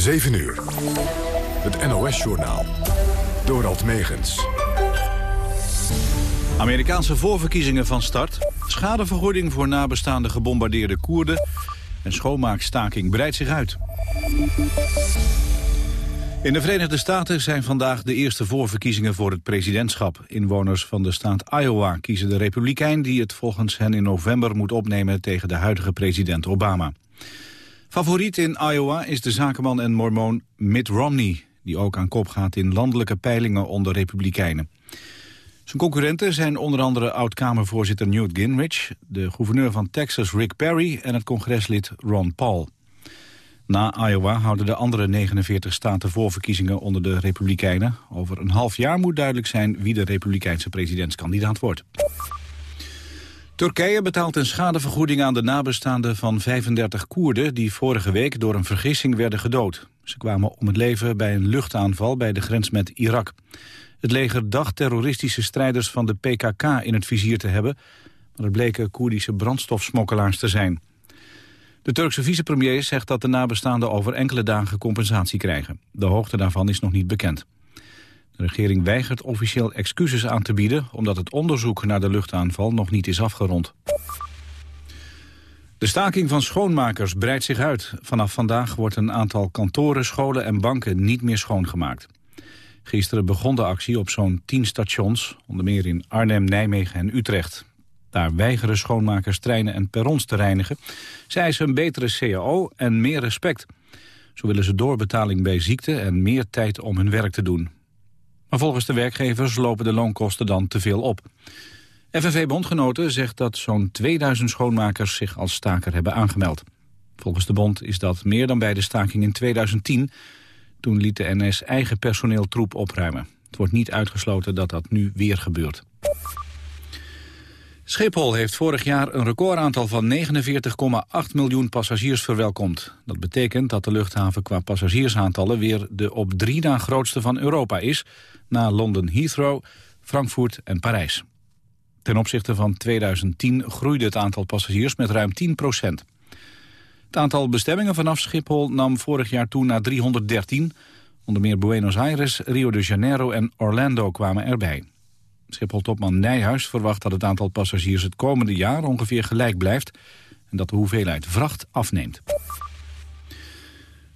7 uur. Het NOS-journaal. Dorald Megens. Amerikaanse voorverkiezingen van start. Schadevergoeding voor nabestaande gebombardeerde Koerden. En schoonmaakstaking breidt zich uit. In de Verenigde Staten zijn vandaag de eerste voorverkiezingen voor het presidentschap. Inwoners van de staat Iowa kiezen de republikein die het volgens hen in november moet opnemen tegen de huidige president Obama. Favoriet in Iowa is de zakenman en mormoon Mitt Romney... die ook aan kop gaat in landelijke peilingen onder republikeinen. Zijn concurrenten zijn onder andere oud-Kamervoorzitter Newt Gingrich... de gouverneur van Texas Rick Perry en het congreslid Ron Paul. Na Iowa houden de andere 49 staten voorverkiezingen onder de Republikeinen. Over een half jaar moet duidelijk zijn wie de Republikeinse presidentskandidaat wordt. Turkije betaalt een schadevergoeding aan de nabestaanden van 35 Koerden... die vorige week door een vergissing werden gedood. Ze kwamen om het leven bij een luchtaanval bij de grens met Irak. Het leger dacht terroristische strijders van de PKK in het vizier te hebben... maar het bleken Koerdische brandstofsmokkelaars te zijn. De Turkse vicepremier zegt dat de nabestaanden over enkele dagen compensatie krijgen. De hoogte daarvan is nog niet bekend. De regering weigert officieel excuses aan te bieden... omdat het onderzoek naar de luchtaanval nog niet is afgerond. De staking van schoonmakers breidt zich uit. Vanaf vandaag wordt een aantal kantoren, scholen en banken niet meer schoongemaakt. Gisteren begon de actie op zo'n 10 stations, onder meer in Arnhem, Nijmegen en Utrecht. Daar weigeren schoonmakers treinen en perrons te reinigen. Zij eisen een betere CAO en meer respect. Zo willen ze doorbetaling bij ziekte en meer tijd om hun werk te doen. Maar volgens de werkgevers lopen de loonkosten dan te veel op. FNV Bondgenoten zegt dat zo'n 2000 schoonmakers zich als staker hebben aangemeld. Volgens de bond is dat meer dan bij de staking in 2010. Toen liet de NS eigen personeeltroep opruimen. Het wordt niet uitgesloten dat dat nu weer gebeurt. Schiphol heeft vorig jaar een recordaantal van 49,8 miljoen passagiers verwelkomd. Dat betekent dat de luchthaven qua passagiersaantallen weer de op drie na grootste van Europa is, na Londen Heathrow, Frankfurt en Parijs. Ten opzichte van 2010 groeide het aantal passagiers met ruim 10 procent. Het aantal bestemmingen vanaf Schiphol nam vorig jaar toe naar 313. Onder meer Buenos Aires, Rio de Janeiro en Orlando kwamen erbij. Schiphol-topman Nijhuis verwacht dat het aantal passagiers het komende jaar ongeveer gelijk blijft en dat de hoeveelheid vracht afneemt.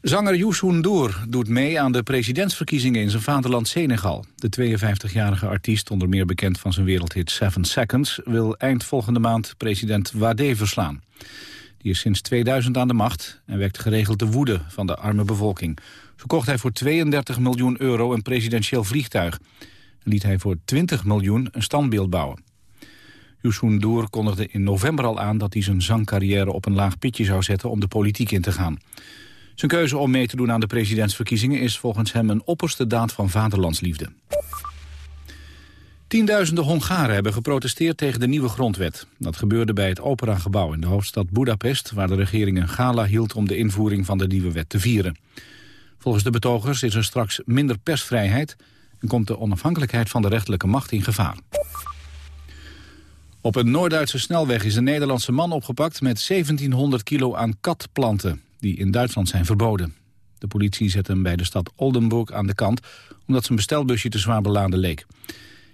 Zanger Youssou N'Dour doet mee aan de presidentsverkiezingen in zijn vaderland Senegal. De 52-jarige artiest, onder meer bekend van zijn wereldhit Seven Seconds... wil eind volgende maand president Wade verslaan. Die is sinds 2000 aan de macht en wekt geregeld de woede van de arme bevolking. Zo kocht hij voor 32 miljoen euro een presidentieel vliegtuig liet hij voor 20 miljoen een standbeeld bouwen. Youssou N'Dour kondigde in november al aan dat hij zijn zangcarrière op een laag pitje zou zetten om de politiek in te gaan. Zijn keuze om mee te doen aan de presidentsverkiezingen is volgens hem een opperste daad van vaderlandsliefde. Tienduizenden Hongaren hebben geprotesteerd tegen de nieuwe grondwet. Dat gebeurde bij het Operagebouw in de hoofdstad Budapest... waar de regering een gala hield om de invoering van de nieuwe wet te vieren. Volgens de betogers is er straks minder persvrijheid en komt de onafhankelijkheid van de rechterlijke macht in gevaar. Op een Noord-Duitse snelweg is een Nederlandse man opgepakt met 1700 kilo aan katplanten die in Duitsland zijn verboden. De politie zet hem bij de stad Oldenburg aan de kant omdat zijn bestelbusje te zwaar beladen leek.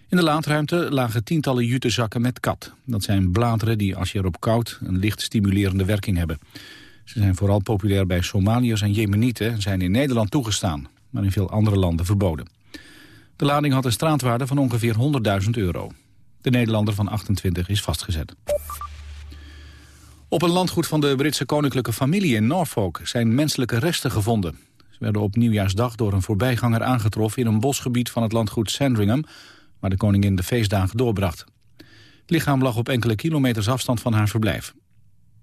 In de laadruimte lagen tientallen jutezakken met kat. Dat zijn bladeren die als je erop koudt een licht stimulerende werking hebben. Ze zijn vooral populair bij Somaliërs en Jemenieten en zijn in Nederland toegestaan, maar in veel andere landen verboden. De lading had een straatwaarde van ongeveer 100.000 euro. De Nederlander van 28 is vastgezet. Op een landgoed van de Britse koninklijke familie in Norfolk zijn menselijke resten gevonden. Ze werden op nieuwjaarsdag door een voorbijganger aangetroffen in een bosgebied van het landgoed Sandringham, waar de koningin de feestdagen doorbracht. Het lichaam lag op enkele kilometers afstand van haar verblijf.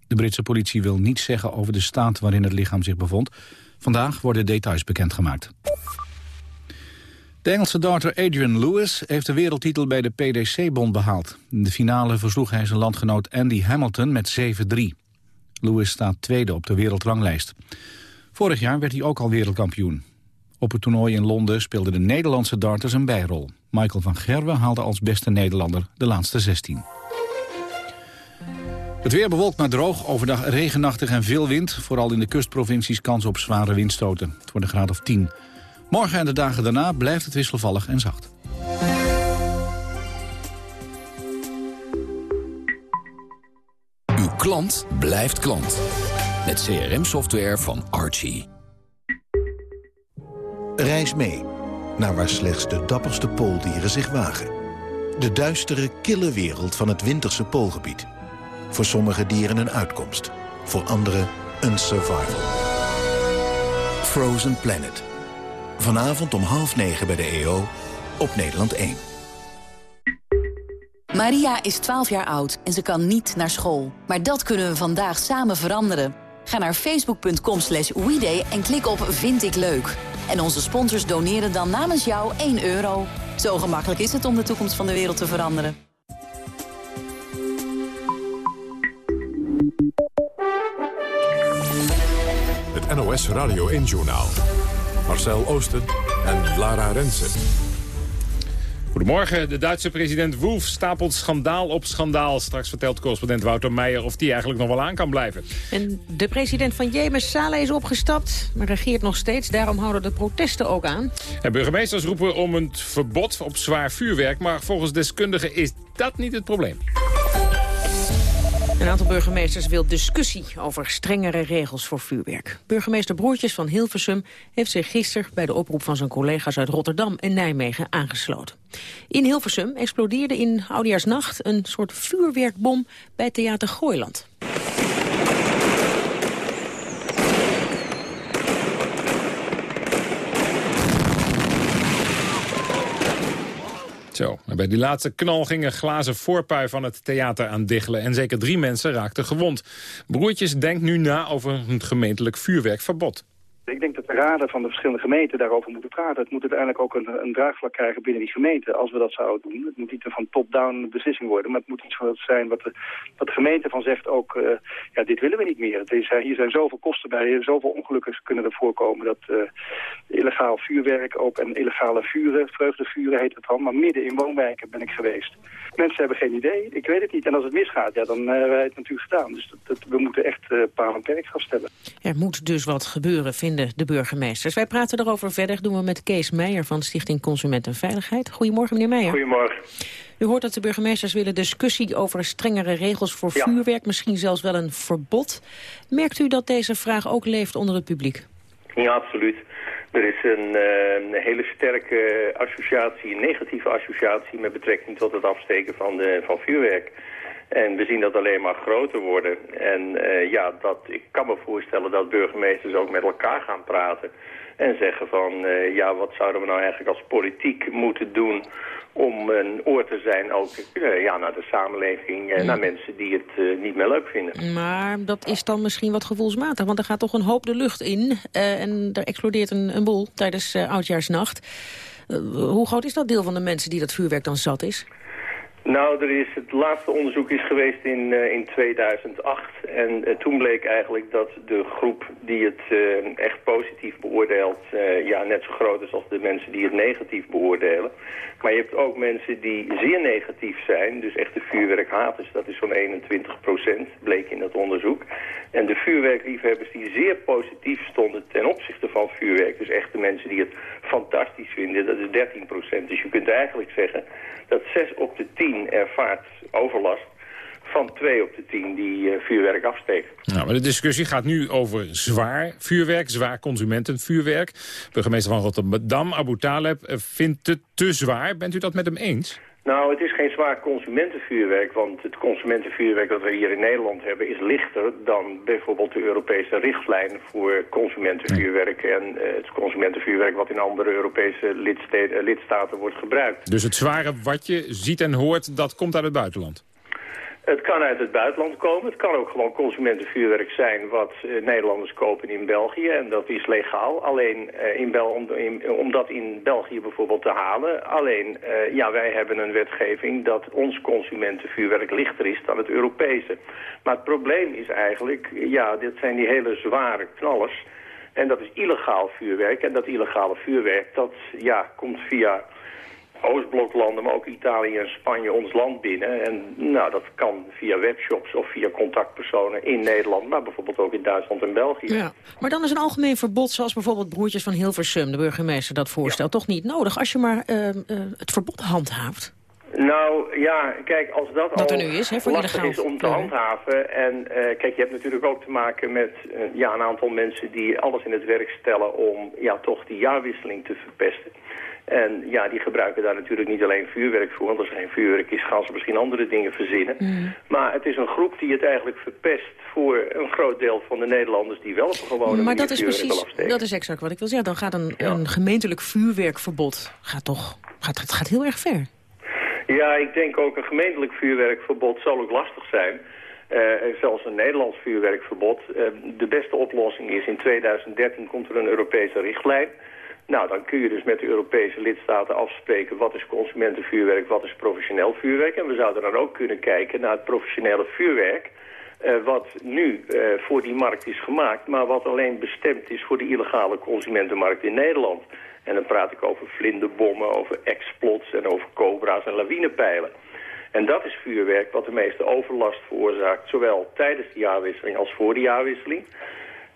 De Britse politie wil niets zeggen over de staat waarin het lichaam zich bevond. Vandaag worden details bekendgemaakt. De Engelse darter Adrian Lewis heeft de wereldtitel bij de PDC-bond behaald. In de finale versloeg hij zijn landgenoot Andy Hamilton met 7-3. Lewis staat tweede op de wereldranglijst. Vorig jaar werd hij ook al wereldkampioen. Op het toernooi in Londen speelden de Nederlandse darters een bijrol. Michael van Gerwen haalde als beste Nederlander de laatste 16. Het weer bewolkt maar droog, overdag regenachtig en veel wind. Vooral in de kustprovincies kans op zware windstoten. Het wordt een graad of 10. Morgen en de dagen daarna blijft het wisselvallig en zacht. Uw klant blijft klant. Met CRM-software van Archie. Reis mee naar waar slechts de dapperste pooldieren zich wagen. De duistere, kille wereld van het winterse poolgebied. Voor sommige dieren een uitkomst. Voor anderen een survival. Frozen Planet. Vanavond om half negen bij de EO op Nederland 1. Maria is 12 jaar oud en ze kan niet naar school. Maar dat kunnen we vandaag samen veranderen. Ga naar facebook.com slash en klik op Vind ik leuk. En onze sponsors doneren dan namens jou 1 euro. Zo gemakkelijk is het om de toekomst van de wereld te veranderen. Het NOS Radio 1 Journaal. Marcel Oosten en Lara Rensen. Goedemorgen. De Duitse president Wolf stapelt schandaal op schandaal. Straks vertelt correspondent Wouter Meijer of die eigenlijk nog wel aan kan blijven. En de president van Jemen, Saleh, is opgestapt, maar regeert nog steeds. Daarom houden de protesten ook aan. En burgemeesters roepen om een verbod op zwaar vuurwerk. Maar volgens deskundigen is dat niet het probleem. Een aantal burgemeesters wil discussie over strengere regels voor vuurwerk. Burgemeester Broertjes van Hilversum heeft zich gisteren bij de oproep van zijn collega's uit Rotterdam en Nijmegen aangesloten. In Hilversum explodeerde in Oudejaarsnacht een soort vuurwerkbom bij Theater Gooiland. Zo, bij die laatste knal ging een glazen voorpui van het theater aan diggelen... en zeker drie mensen raakten gewond. Broertjes denkt nu na over een gemeentelijk vuurwerkverbod. Ik denk dat de raden van de verschillende gemeenten daarover moeten praten. Het moet uiteindelijk ook een, een draagvlak krijgen binnen die gemeente als we dat zouden doen. Het moet niet een van top-down beslissing worden, maar het moet iets zijn wat de, wat de gemeente van zegt ook, uh, ja, dit willen we niet meer. Is, hier zijn zoveel kosten bij, zoveel ongelukken kunnen er voorkomen dat uh, illegaal vuurwerk ook en illegale vuren, vreugdevuren heet het dan, maar midden in woonwijken ben ik geweest. Mensen hebben geen idee, ik weet het niet. En als het misgaat, ja, dan hebben wij het natuurlijk gedaan. Dus dat, we moeten echt uh, paal en perk gaan stellen. Er moet dus wat gebeuren, vinden de burgemeesters. Wij praten erover verder, doen we met Kees Meijer van Stichting Consumentenveiligheid. Goedemorgen, meneer Meijer. Goedemorgen. U hoort dat de burgemeesters willen discussie over strengere regels voor vuurwerk, misschien zelfs wel een verbod. Merkt u dat deze vraag ook leeft onder het publiek? Ja, absoluut. Er is een, uh, hele sterke associatie, een negatieve associatie met betrekking tot het afsteken van, de, van vuurwerk. En we zien dat alleen maar groter worden. En uh, ja, dat, ik kan me voorstellen dat burgemeesters ook met elkaar gaan praten. En zeggen van, uh, ja, wat zouden we nou eigenlijk als politiek moeten doen om een oor te zijn ook uh, ja, naar de samenleving en naar mensen die het niet meer leuk vinden. Maar dat is dan misschien wat gevoelsmatig, want er gaat toch een hoop de lucht in en er explodeert een, een boel tijdens Oudjaarsnacht. hoe groot is dat deel van de mensen die dat vuurwerk dan zat is? Nou, er is, het laatste onderzoek is geweest in, uh, in 2008. En uh, toen bleek eigenlijk dat de groep die het uh, echt positief beoordeelt... ja, net zo groot is als de mensen die het negatief beoordelen. Maar je hebt ook mensen die zeer negatief zijn. Dus echte vuurwerkhaters, dat is zo'n 21 procent, bleek in dat onderzoek. En de vuurwerkliefhebbers die zeer positief stonden ten opzichte van vuurwerk... dus echte mensen die het fantastisch vinden, dat is 13 procent. Dus je kunt eigenlijk zeggen dat 6 op de 10 ervaart overlast van 2 op de 10 die uh, vuurwerk afsteken. Nou, maar de discussie gaat nu over zwaar vuurwerk, zwaar consumentenvuurwerk. Burgemeester van Rotterdam, Abu Taleb, eh, vindt het te zwaar. Bent u dat met hem eens? Nou, het is geen zwaar consumentenvuurwerk, want het consumentenvuurwerk dat we hier in Nederland hebben is lichter dan bijvoorbeeld de Europese richtlijn voor consumentenvuurwerk en uh, het consumentenvuurwerk wat in andere Europese lidstaten wordt gebruikt. Dus het zware wat je ziet en hoort, dat komt uit het buitenland? Het kan uit het buitenland komen. Het kan ook gewoon consumentenvuurwerk zijn wat uh, Nederlanders kopen in België. En dat is legaal. Alleen uh, in Bel om, dat in België bijvoorbeeld te halen. Alleen, uh, ja, wij hebben een wetgeving dat ons consumentenvuurwerk lichter is dan het Europese. Maar het probleem is eigenlijk, ja, dit zijn die hele zware knallers. En dat is illegaal vuurwerk. En dat illegale vuurwerk, dat ja, komt via Oostbloklanden, maar ook Italië en Spanje ons land binnen. En nou, dat kan via webshops of via contactpersonen in Nederland, maar bijvoorbeeld ook in Duitsland en België. Ja. Maar dan is een algemeen verbod, zoals bijvoorbeeld Broertjes van Hilversum, de burgemeester, dat voorstelt, toch niet nodig als je maar uh, uh, het verbod handhaaft? Nou ja, kijk, als dat, dat al er nu is, hè, voor lastig is om te handhaven... en uh, kijk, je hebt natuurlijk ook te maken met uh, ja, een aantal mensen die alles in het werk stellen... om ja, toch die jaarwisseling te verpesten. En ja, die gebruiken daar natuurlijk niet alleen vuurwerk voor. Want als er geen vuurwerk is, gaan ze misschien andere dingen verzinnen. Mm. Maar het is een groep die het eigenlijk verpest voor een groot deel van de Nederlanders die wel op een gewone Maar dat is vuurwerk precies, dat is exact wat ik wil zeggen. Dan gaat een, een gemeentelijk vuurwerkverbod, gaat toch, gaat, het gaat heel erg ver. Ja, ik denk ook een gemeentelijk vuurwerkverbod zal ook lastig zijn. Uh, zelfs een Nederlands vuurwerkverbod. Uh, de beste oplossing is in 2013 komt er een Europese richtlijn. Nou, dan kun je dus met de Europese lidstaten afspreken wat is consumentenvuurwerk, wat is professioneel vuurwerk. En we zouden dan ook kunnen kijken naar het professionele vuurwerk. Uh, wat nu uh, voor die markt is gemaakt, maar wat alleen bestemd is voor de illegale consumentenmarkt in Nederland. En dan praat ik over vlinderbommen, over explots en over cobra's en lawinepijlen. En dat is vuurwerk wat de meeste overlast veroorzaakt, zowel tijdens de jaarwisseling als voor de jaarwisseling.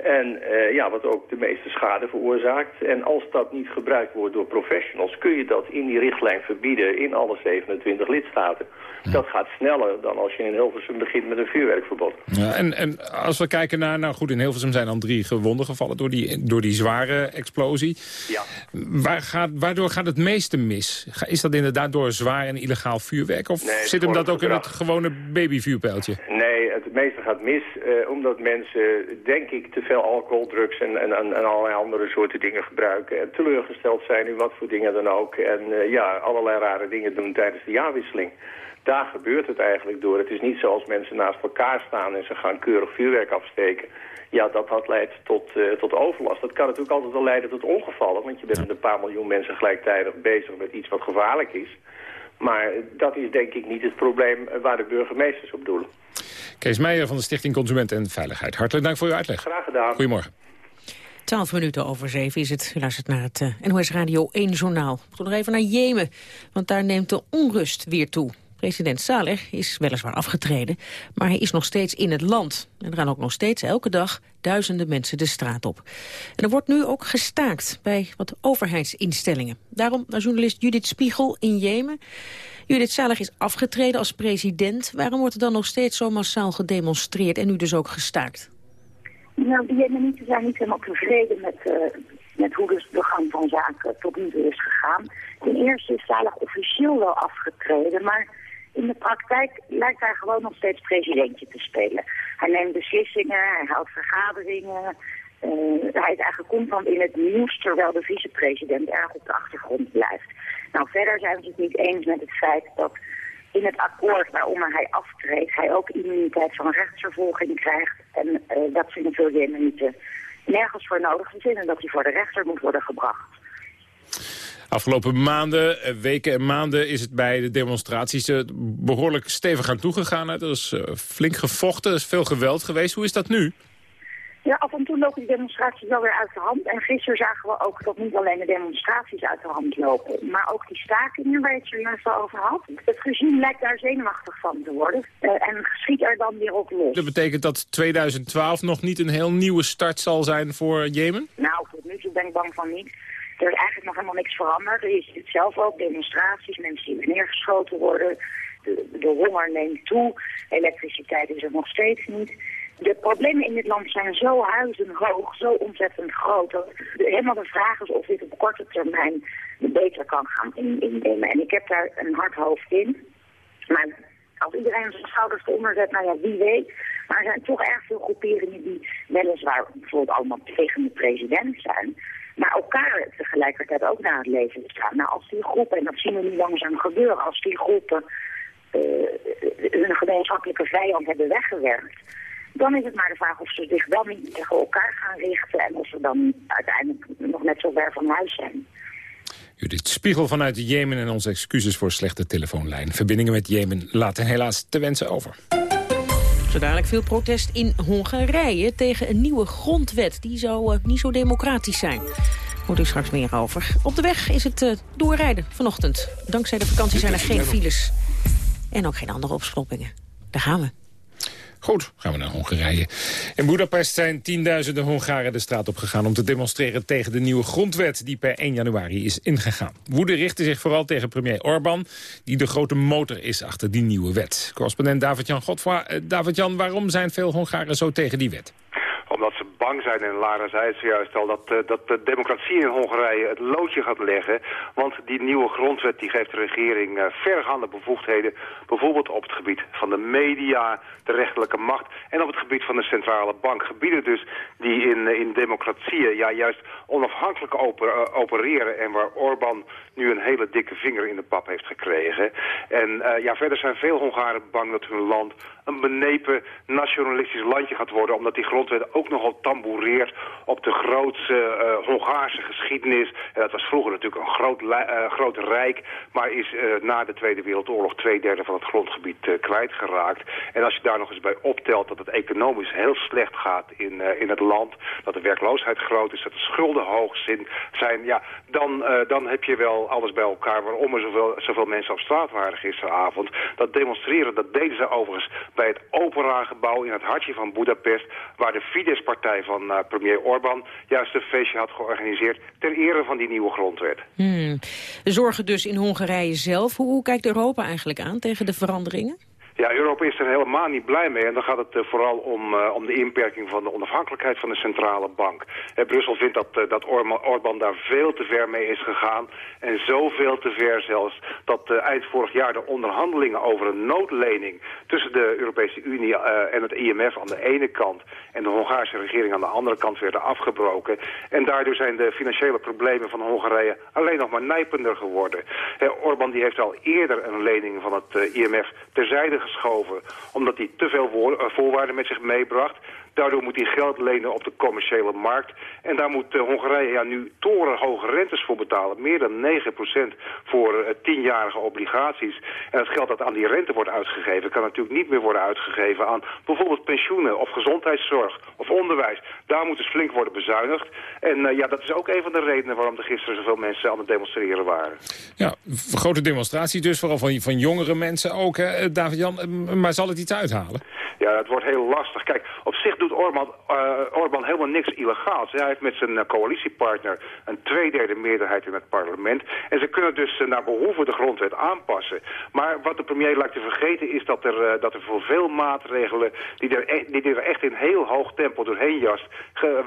En uh, ja, wat ook de meeste schade veroorzaakt. En als dat niet gebruikt wordt door professionals... kun je dat in die richtlijn verbieden in alle 27 lidstaten. Dat gaat sneller dan als je in Hilversum begint met een vuurwerkverbod. Ja, en, en als we kijken naar... Nou goed, in Hilversum zijn dan drie gewonden gevallen door die, door die zware explosie. Ja. Waar gaat, waardoor gaat het meeste mis? Is dat inderdaad door zwaar en illegaal vuurwerk? Of nee, zit hem dat ook in het gewone babyvuurpijltje? Nee, het meeste gaat mis uh, omdat mensen, denk ik, te veel alcohol, drugs en, en, en allerlei andere soorten dingen gebruiken. En teleurgesteld zijn in wat voor dingen dan ook. En uh, ja, allerlei rare dingen doen tijdens de jaarwisseling. Daar gebeurt het eigenlijk door. Het is niet zoals mensen naast elkaar staan en ze gaan keurig vuurwerk afsteken. Ja, dat had leidt tot, uh, tot overlast. Dat kan natuurlijk altijd wel leiden tot ongevallen. Want je bent met een paar miljoen mensen gelijktijdig bezig met iets wat gevaarlijk is. Maar dat is denk ik niet het probleem waar de burgemeesters op doelen. Kees Meijer van de Stichting Consument en Veiligheid. Hartelijk dank voor uw uitleg. Graag gedaan. Goedemorgen. 12 minuten over 7 is het. U luistert naar het uh, NOS Radio 1 Journaal. We gaan nog even naar Jemen, want daar neemt de onrust weer toe. President Saleh is weliswaar afgetreden, maar hij is nog steeds in het land. En er gaan ook nog steeds elke dag duizenden mensen de straat op. En er wordt nu ook gestaakt bij wat overheidsinstellingen. Daarom naar journalist Judith Spiegel in Jemen. Judith Saleh is afgetreden als president. Waarom wordt er dan nog steeds zo massaal gedemonstreerd en nu dus ook gestaakt? Nou, de Jemenieten zijn niet helemaal tevreden met, uh, met hoe dus de gang van zaken tot nu toe is gegaan. Ten eerste is Saleh officieel wel afgetreden, maar in de praktijk lijkt hij gewoon nog steeds presidentje te spelen. Hij neemt beslissingen, hij houdt vergaderingen. Uh, hij is eigenlijk constant in het nieuws, terwijl de vicepresident erg op de achtergrond blijft. Nou, verder zijn we het niet eens met het feit dat in het akkoord waarom hij aftreedt, hij ook immuniteit van rechtsvervolging krijgt. En uh, dat vinden veel Jemenieten nergens voor nodig. Ze vinden dat hij voor de rechter moet worden gebracht. Afgelopen maanden, weken en maanden is het bij de demonstraties uh, behoorlijk stevig aan toegegaan. Er is uh, flink gevochten, er is veel geweld geweest. Hoe is dat nu? Ja, af en toe lopen die demonstraties wel weer uit de hand. En gisteren zagen we ook dat niet alleen de demonstraties uit de hand lopen, maar ook die stakingen waar je het zojuist al over had. Het regime lijkt daar zenuwachtig van te worden uh, en schiet er dan weer op los. Dat betekent dat 2012 nog niet een heel nieuwe start zal zijn voor Jemen? Nou, tot nu toe ben ik bang van niet. Er is eigenlijk nog helemaal niks veranderd. Je ziet zelf ook, demonstraties, mensen die neergeschoten worden. De, de honger neemt toe, elektriciteit is er nog steeds niet. De problemen in dit land zijn zo huizenhoog, zo ontzettend groot... dat helemaal de vraag is of dit op korte termijn beter kan gaan innemen. En ik heb daar een hard hoofd in. Maar als iedereen zijn schouders eronder zet, nou ja, wie weet. Maar er zijn toch erg veel groeperingen die weliswaar bijvoorbeeld allemaal tegen de president zijn... maar elkaar tegelijkertijd ook naar het leven staan. Nou, als die groepen, en dat zien we nu langzaam gebeuren... als die groepen uh, hun gemeenschappelijke vijand hebben weggewerkt... dan is het maar de vraag of ze zich wel niet tegen elkaar gaan richten... en of ze dan uiteindelijk nog net zo ver van huis zijn. Judith Spiegel vanuit Jemen en onze excuses voor slechte telefoonlijn. Verbindingen met Jemen laten helaas te wensen over. Zo dadelijk veel protest in Hongarije tegen een nieuwe grondwet. Die zou uh, niet zo democratisch zijn. Hoort u straks meer over. Op de weg is het uh, doorrijden vanochtend. Dankzij de vakantie zijn er geen files. En ook geen andere opstoppingen. Daar gaan we. Goed, gaan we naar Hongarije. In Budapest zijn tienduizenden Hongaren de straat op gegaan... om te demonstreren tegen de nieuwe grondwet die per 1 januari is ingegaan. Woede richtte zich vooral tegen premier Orbán... die de grote motor is achter die nieuwe wet. Correspondent David-Jan Godfra. Uh, David-Jan, waarom zijn veel Hongaren zo tegen die wet? Omdat bang zijn, en Lara zei het zojuist al, dat, uh, dat de democratie in Hongarije het loodje gaat leggen. Want die nieuwe grondwet die geeft de regering uh, vergaande bevoegdheden. Bijvoorbeeld op het gebied van de media, de rechterlijke macht en op het gebied van de centrale bank. Gebieden dus die in, uh, in democratieën ja, juist onafhankelijk oper, opereren en waar Orbán nu een hele dikke vinger in de pap heeft gekregen. En ja, verder zijn veel Hongaren bang dat hun land een benepen nationalistisch landje gaat worden... omdat die grondwet ook nogal tamboureert op de grootste uh, Hongaarse geschiedenis. En dat was vroeger natuurlijk een groot, uh, groot rijk... maar is uh, na de Tweede Wereldoorlog twee derde van het grondgebied kwijtgeraakt. En als je daar nog eens bij optelt dat het economisch heel slecht gaat in, in het land... dat de werkloosheid groot is, dat de schulden hoog zijn... Ja, dan, dan heb je wel alles bij elkaar waarom er zoveel, zoveel mensen op straat waren gisteravond. Dat demonstreren, dat deden ze overigens bij het operagebouw in het hartje van Budapest... waar de Fidesz-partij van uh, premier Orbán juist een feestje had georganiseerd... ter ere van die nieuwe grondwet. Hmm. Zorgen dus in Hongarije zelf. Hoe, hoe kijkt Europa eigenlijk aan tegen de veranderingen? Ja, Europa is er helemaal niet blij mee. En dan gaat het uh, vooral om, uh, om de inperking van de onafhankelijkheid van de centrale bank. Uh, Brussel vindt dat, dat Orbán daar veel te ver mee is gegaan. En zoveel te ver zelfs dat eind vorig jaar de onderhandelingen over een noodlening... tussen de Europese Unie en het IMF aan de ene kant... en de Hongaarse regering aan de andere kant werden afgebroken. En daardoor zijn de financiële problemen van Hongarije alleen nog maar nijpender geworden. Orbán die heeft al eerder een lening van het IMF terzijde geschoven... omdat hij te veel voorwaarden met zich meebracht. Daardoor moet hij geld lenen op de commerciële markt. En daar moet uh, Hongarije ja, nu torenhoge rentes voor betalen. Meer dan 9% voor uh, tienjarige obligaties. En het geld dat aan die rente wordt uitgegeven... kan natuurlijk niet meer worden uitgegeven aan bijvoorbeeld pensioenen... of gezondheidszorg of onderwijs. Daar moet dus flink worden bezuinigd. En uh, ja, dat is ook een van de redenen waarom er gisteren zoveel mensen aan het demonstreren waren. Ja, grote demonstratie dus, vooral van, van jongere mensen ook, David-Jan. Maar zal het iets uithalen? Ja, het wordt heel lastig. Kijk, op zich doet uh, Orbán helemaal niks illegaals. Hij heeft met zijn uh, coalitiepartner een tweederde meerderheid in het parlement. En ze kunnen dus uh, naar behoeven de grondwet aanpassen. Maar wat de premier lijkt te vergeten is dat er, dat er voor veel maatregelen... Die er, e die er echt in heel hoog tempo doorheen jast...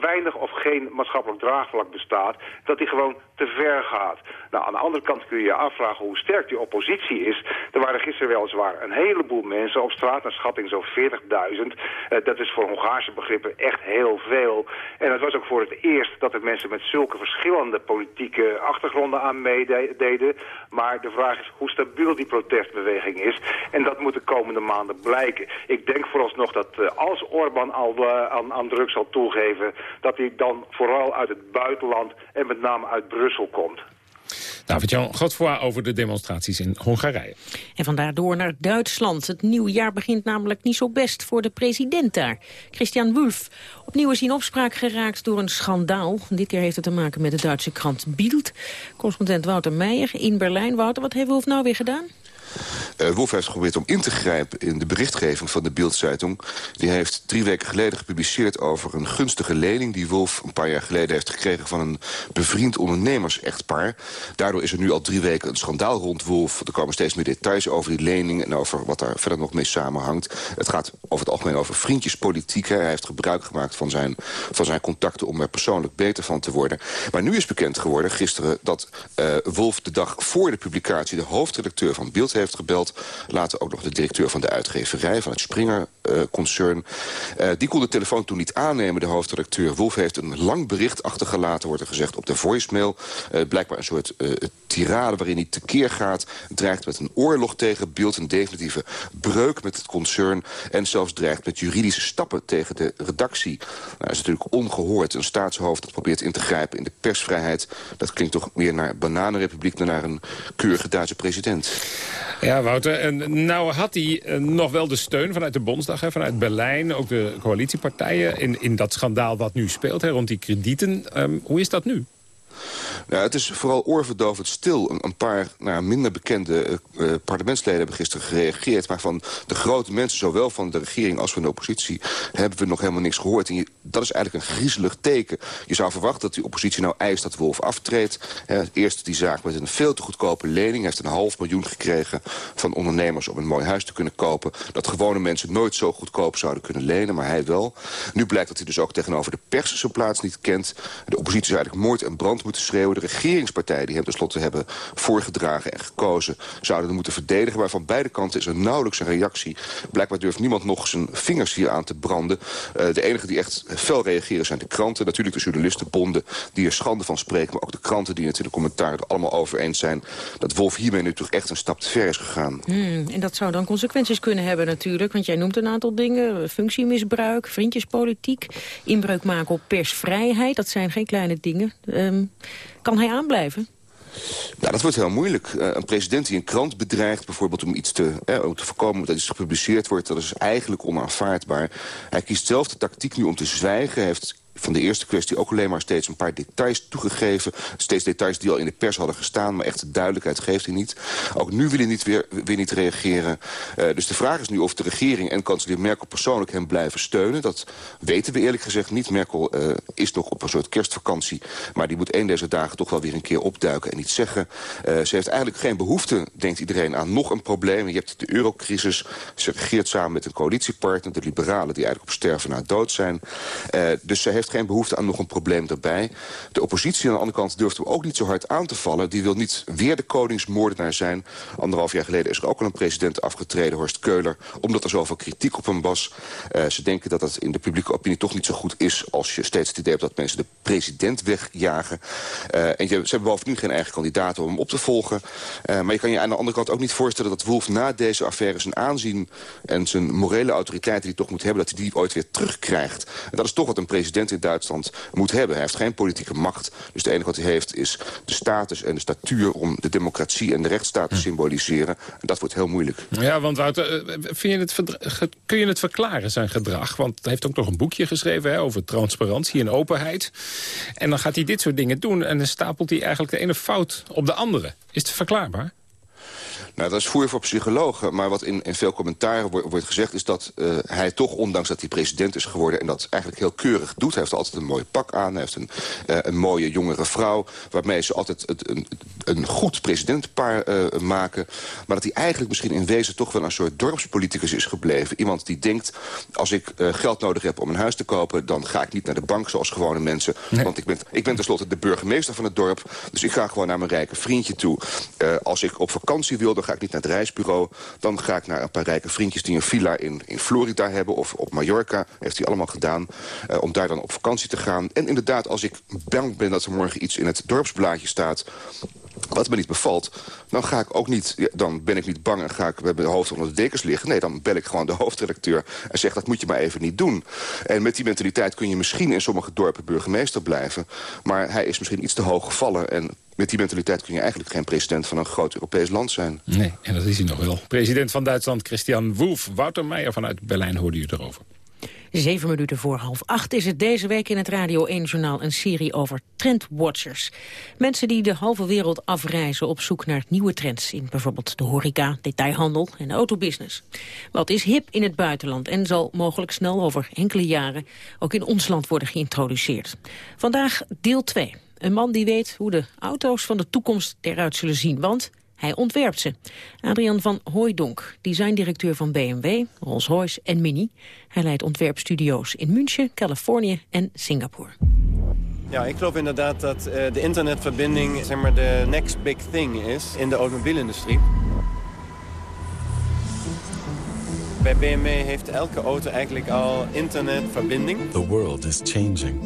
weinig of geen maatschappelijk draagvlak bestaat... dat die gewoon te ver gaat. Nou, aan de andere kant kun je je afvragen hoe sterk die oppositie is. Er waren gisteren weliswaar een heleboel mensen op straat... naar schatting zo'n 40.000. dat is voor Begrippen echt heel veel. En het was ook voor het eerst dat er mensen met zulke verschillende politieke achtergronden aan meededen. Maar de vraag is hoe stabiel die protestbeweging is. En dat moet de komende maanden blijken. Ik denk vooralsnog dat uh, als Orbán al uh, aan, aan druk zal toegeven... dat hij dan vooral uit het buitenland en met name uit Brussel komt. David-Jan Godfoy over de demonstraties in Hongarije. En vandaar door naar Duitsland. Het nieuwe jaar begint namelijk niet zo best voor de president daar. Christian Wulff. Opnieuw is hij in opspraak geraakt door een schandaal. Dit keer heeft het te maken met de Duitse krant Bild. Correspondent Wouter Meijer in Berlijn. Wouter, wat heeft Wulff nou weer gedaan? Uh, Wolf heeft geprobeerd om in te grijpen in de berichtgeving van de Bildzeitung. Die heeft drie weken geleden gepubliceerd over een gunstige lening... die Wolf een paar jaar geleden heeft gekregen van een bevriend ondernemers-echtpaar. Daardoor is er nu al drie weken een schandaal rond Wolf. Er komen steeds meer details over die lening en over wat daar verder nog mee samenhangt. Het gaat over het algemeen over vriendjespolitiek. Hij heeft gebruik gemaakt van zijn, van zijn contacten om er persoonlijk beter van te worden. Maar nu is bekend geworden, gisteren, dat uh, Wolf de dag voor de publicatie... de hoofdredacteur van Bild heeft heeft gebeld. Later ook nog de directeur van de uitgeverij, van het Springer-concern. Uh, uh, die kon de telefoon toen niet aannemen, de hoofdredacteur. Wolf heeft een lang bericht achtergelaten, wordt er gezegd, op de voicemail. Uh, blijkbaar een soort tirade waarin hij tekeer gaat. Dreigt met een oorlog tegen beeld, een definitieve breuk met het concern. En zelfs dreigt met juridische stappen tegen de redactie. Nou, dat is natuurlijk ongehoord. Een staatshoofd dat probeert in te grijpen in de persvrijheid. Dat klinkt toch meer naar bananenrepubliek dan naar een keurige Duitse president. Ja, Wouter. En nou had hij nog wel de steun vanuit de Bondsdag, vanuit Berlijn... ook de coalitiepartijen in, in dat schandaal wat nu speelt hè, rond die kredieten. Um, hoe is dat nu? Nou, het is vooral oorverdovend stil. Een, paar nou, minder bekende uh, parlementsleden hebben gisteren gereageerd. Maar van de grote mensen, zowel van de regering als van de oppositie... hebben we nog helemaal niks gehoord. En dat is eigenlijk een griezelig teken. Je zou verwachten dat die oppositie nou eist dat Wolf aftreedt. Eerst die zaak met een veel te goedkope lening. Hij heeft een half miljoen gekregen van ondernemers om een mooi huis te kunnen kopen. Dat gewone mensen nooit zo goedkoop zouden kunnen lenen, maar hij wel. Nu blijkt dat hij dus ook tegenover de pers zijn plaats niet kent. De oppositie zou eigenlijk moord en brand moeten schreeuwen. De regeringspartijen die hem tenslotte hebben voorgedragen en gekozen... zouden moeten verdedigen. Maar van beide kanten is er nauwelijks een reactie. Blijkbaar durft niemand nog zijn vingers hier aan te branden. Uh, de enige die echt fel reageren zijn de kranten. Natuurlijk de journalistenbonden die er schande van spreken. Maar ook de kranten die het in de commentaar er allemaal over eens zijn... dat Wolf hiermee nu toch echt een stap te ver is gegaan. Hmm, en dat zou dan consequenties kunnen hebben natuurlijk. Want jij noemt een aantal dingen. Functiemisbruik, vriendjespolitiek, inbreuk maken op persvrijheid. Dat zijn geen kleine dingen. Um, kan hij aanblijven? Nou, dat wordt heel moeilijk. Uh, een president die een krant bedreigt, bijvoorbeeld om iets te, eh, om te voorkomen dat iets gepubliceerd wordt, dat is eigenlijk onaanvaardbaar. Hij kiest zelf de tactiek nu om te zwijgen. Heeft van de eerste kwestie ook alleen maar steeds een paar details toegegeven. Steeds details die al in de pers hadden gestaan, maar echt duidelijkheid geeft hij niet. Ook nu wil hij niet weer, weer niet reageren. Uh, dus de vraag is nu of de regering en kanselier Merkel persoonlijk hem blijven steunen. Dat weten we eerlijk gezegd niet. Merkel uh, is nog op een soort kerstvakantie, maar die moet één deze dagen toch wel weer een keer opduiken en iets zeggen. Uh, ze heeft eigenlijk geen behoefte, denkt iedereen, aan nog een probleem. Je hebt de eurocrisis, ze regeert samen met een coalitiepartner, de liberalen die eigenlijk op sterven na dood zijn. dus ze heeft geen behoefte aan nog een probleem erbij. De oppositie aan de andere kant durft hem ook niet zo hard aan te vallen. Die wil niet weer de koningsmoordenaar zijn. Anderhalf jaar geleden is er ook al een president afgetreden, Horst Keuler... omdat er zoveel kritiek op hem was. Uh, ze denken dat dat in de publieke opinie toch niet zo goed is... als je steeds het idee hebt dat mensen de president wegjagen. Uh, en je, ze hebben bovendien geen eigen kandidaten om hem op te volgen. Uh, maar je kan je aan de andere kant ook niet voorstellen... dat Wolf na deze affaire zijn aanzien en zijn morele autoriteiten die hij toch moet hebben... dat hij die ooit weer terugkrijgt. En dat is toch wat een president in Duitsland moet hebben. Hij heeft geen politieke macht. Dus het enige wat hij heeft is de status en de statuur... om de democratie en de rechtsstaat te symboliseren. En dat wordt heel moeilijk. Ja, want Wouter, eh, vind je het kun je het verklaren, zijn gedrag? Want hij heeft ook nog een boekje geschreven hè, over transparantie en openheid. En dan gaat hij dit soort dingen doen... en dan stapelt hij eigenlijk de ene fout op de andere. Is het verklaarbaar? Nou, dat is voer voor psychologen. Maar wat in, in veel commentaren wordt, wordt gezegd... is dat uh, hij toch, ondanks dat hij president is geworden... en dat eigenlijk heel keurig doet. Hij heeft altijd een mooie pak aan. Hij heeft een, uh, een mooie jongere vrouw... waarmee ze altijd het, een, een goed presidentenpaar uh, maken. Maar dat hij eigenlijk misschien in wezen toch wel een soort dorpspoliticus is gebleven. Iemand die denkt, als ik geld nodig heb om een huis te kopen... dan ga ik niet naar de bank zoals gewone mensen. Nee. Want ik ben, ik ben tenslotte de burgemeester van het dorp. Dus ik ga gewoon naar mijn rijke vriendje toe. als ik op vakantie wil ga ik niet naar het reisbureau. Dan ga ik naar een paar rijke vriendjes die een villa in, in Florida hebben... of op Mallorca, heeft hij allemaal gedaan, uh, om daar dan op vakantie te gaan. En inderdaad, als ik bang ben dat er morgen iets in het dorpsblaadje staat wat me niet bevalt, dan ga ik ook niet, dan ben ik niet bang en ga ik met mijn hoofd onder de dekens liggen. Nee, dan bel ik gewoon de hoofdredacteur en zeg dat moet je maar even niet doen. En met die mentaliteit kun je misschien in sommige dorpen burgemeester blijven. Maar hij is misschien iets te hoog gevallen en met die mentaliteit kun je eigenlijk geen president van een groot Europees land zijn. Nee, en dat is hij nog wel. President van Duitsland, Christian Wolff. Wouter Meijer vanuit Berlijn hoorde u erover. Zeven minuten voor half acht is het deze week in het Radio 1-journaal een serie over trendwatchers. Mensen die de halve wereld afreizen op zoek naar nieuwe trends in bijvoorbeeld de horeca, detailhandel en de autobusiness. Wat is hip in het buitenland en zal mogelijk snel over enkele jaren ook in ons land worden geïntroduceerd. Vandaag deel 2. Een man die weet hoe de auto's van de toekomst eruit zullen zien, want hij ontwerpt ze. Adrian van Hooijdonk, designdirecteur van BMW, Rolls-Royce en Mini. Hij leidt ontwerpstudio's in München, Californië en Singapore. Ja, ik geloof inderdaad dat uh, de internetverbinding zeg maar, de next big thing is in de automobielindustrie. Bij BMW heeft elke auto eigenlijk al internetverbinding. The world is changing.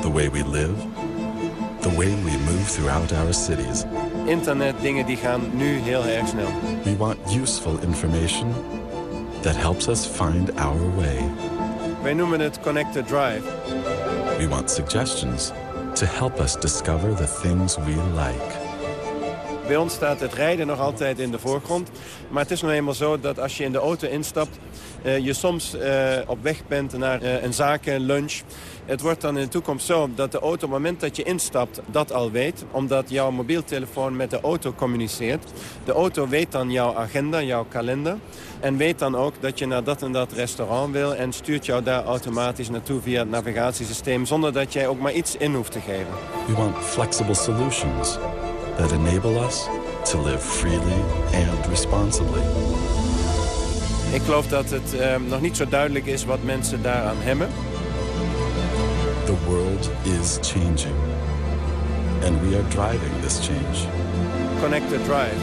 The way we live, the way we move throughout our cities. Internet dingen die gaan nu heel erg snel. We want useful information that helps us find our way. Wij noemen het Connected Drive. We want suggestions to help us discover the things we like. Bij ons staat het rijden nog altijd in de voorgrond. Maar het is nou eenmaal zo dat als je in de auto instapt je soms op weg bent naar een zakenlunch. Het wordt dan in de toekomst zo dat de auto op het moment dat je instapt dat al weet. Omdat jouw mobieltelefoon met de auto communiceert. De auto weet dan jouw agenda, jouw kalender. En weet dan ook dat je naar dat en dat restaurant wil... en stuurt jou daar automatisch naartoe via het navigatiesysteem... zonder dat jij ook maar iets in hoeft te geven. We want flexible solutions that enable us to live freely and responsibly. Ik geloof dat het eh, nog niet zo duidelijk is wat mensen daaraan hebben. The world is changing. And we are driving this change. Connected Drive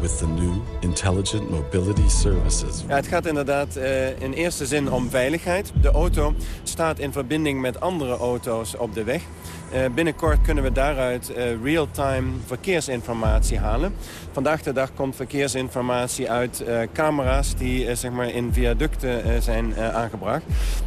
with the new Intelligent Mobility Services. Ja, het gaat inderdaad uh, in eerste zin om veiligheid. De auto staat in verbinding met andere auto's op de weg. Uh, binnenkort kunnen we daaruit uh, real-time verkeersinformatie halen. Vandaag de dag komt verkeersinformatie uit uh, camera's die zeg maar in viaducten zijn aangebracht.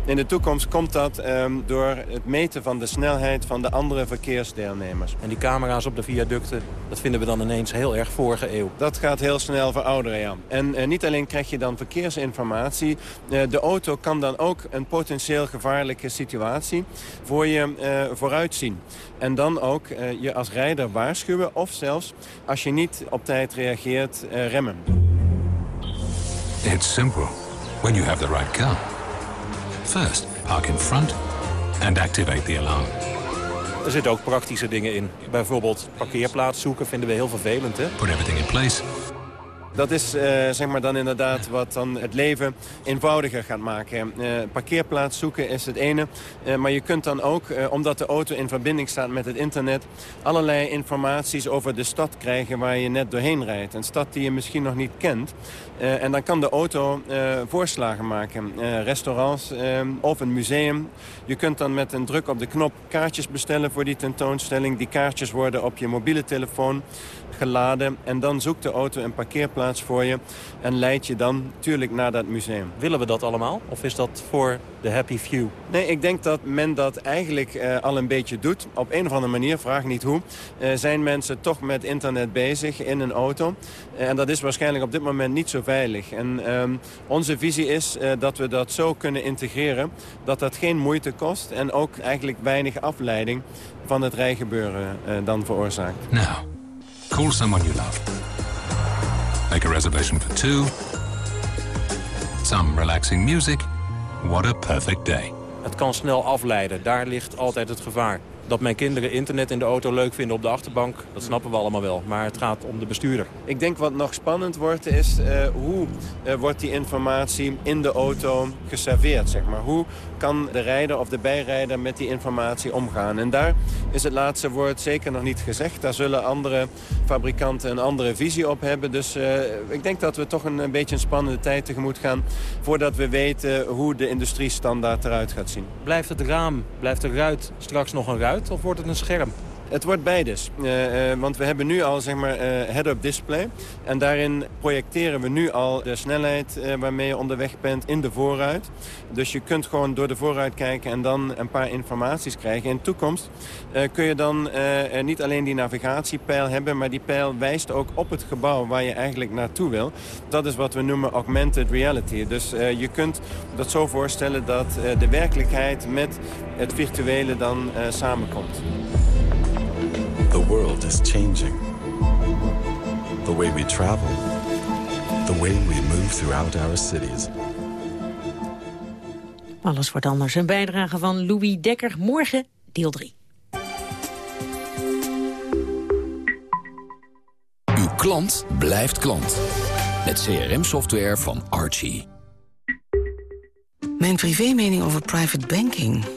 In de toekomst komt dat ehm, door het meten van de snelheid van de andere verkeersdeelnemers. En die camera's op de viaducten, dat vinden we dan ineens heel erg vorige eeuw. Dat gaat heel snel verouderen, ja. En niet alleen krijg je dan verkeersinformatie, de auto kan dan ook een potentieel gevaarlijke situatie voor je vooruitzien. En dan ook uh, je als rijder waarschuwen of zelfs als je niet op tijd reageert uh, remmen. It's simple when you have the right car. First, park in front and activate the alarm. Er zitten ook praktische dingen in. Bijvoorbeeld parkeerplaats zoeken vinden we heel vervelend. Hè? Put everything in place dat is uh, zeg maar dan inderdaad wat dan het leven eenvoudiger gaat maken. Uh, parkeerplaats zoeken is het ene. Uh, maar je kunt dan ook, omdat de auto in verbinding staat met het internet... allerlei informaties over de stad krijgen waar je net doorheen rijdt. Een stad die je misschien nog niet kent. en dan kan de auto voorslagen maken. restaurants of een museum. Je kunt dan met een druk op de knop kaartjes bestellen voor die tentoonstelling. Die kaartjes worden op je mobiele telefoon geladen. En dan zoekt de auto een parkeerplaats voor je en leidt je dan natuurlijk naar dat museum. Willen we dat allemaal? Of is dat voor de happy few? Nee, ik denk dat men dat eigenlijk uh, al een beetje doet. Op een of andere manier, vraag niet hoe, uh, zijn mensen toch met internet bezig in een auto. Uh, en dat is waarschijnlijk op dit moment niet zo veilig. En um, onze visie is dat we dat zo kunnen integreren... dat dat geen moeite kost en ook eigenlijk weinig afleiding van het rijgebeuren dan veroorzaakt. Nou. Call someone you love. Make a reservation for two. Some relaxing music. What a perfect day. Het kan snel afleiden. Daar ligt altijd het gevaar. Dat mijn kinderen internet in de auto leuk vinden op de achterbank, dat snappen we allemaal wel. Maar het gaat om de bestuurder. Ik denk wat nog spannend wordt is uh, hoe uh, wordt die informatie in de auto geserveerd. Zeg maar. Hoe kan de rijder of de bijrijder met die informatie omgaan? En daar is het laatste woord zeker nog niet gezegd. Daar zullen andere fabrikanten een andere visie op hebben. Dus uh, ik denk dat we toch een, een, beetje een spannende tijd tegemoet gaan... voordat we weten hoe de industriestandaard eruit gaat zien. Blijft het raam, blijft de ruit straks nog een ruit? of wordt het een scherm? Het wordt beides. Uh, uh, want we hebben nu al zeg maar, uh, head-up display. En daarin projecteren we nu al de snelheid waarmee je onderweg bent in de voorruit. Dus je kunt gewoon door de voorruit kijken en dan een paar informaties krijgen. In de toekomst kun je dan niet alleen die navigatiepijl hebben... maar die pijl wijst ook op het gebouw waar je eigenlijk naartoe wil. Dat is wat we noemen augmented reality. Dus je kunt dat zo voorstellen dat de werkelijkheid met het virtuele dan samenkomt. The world is changing. The way we travel. The way we move throughout our cities. Alles wordt anders. Een bijdrage van Louis Dekker. Morgen deel 3. Uw klant blijft klant. Met CRM-software van Archie. Mijn privé-mening over private banking...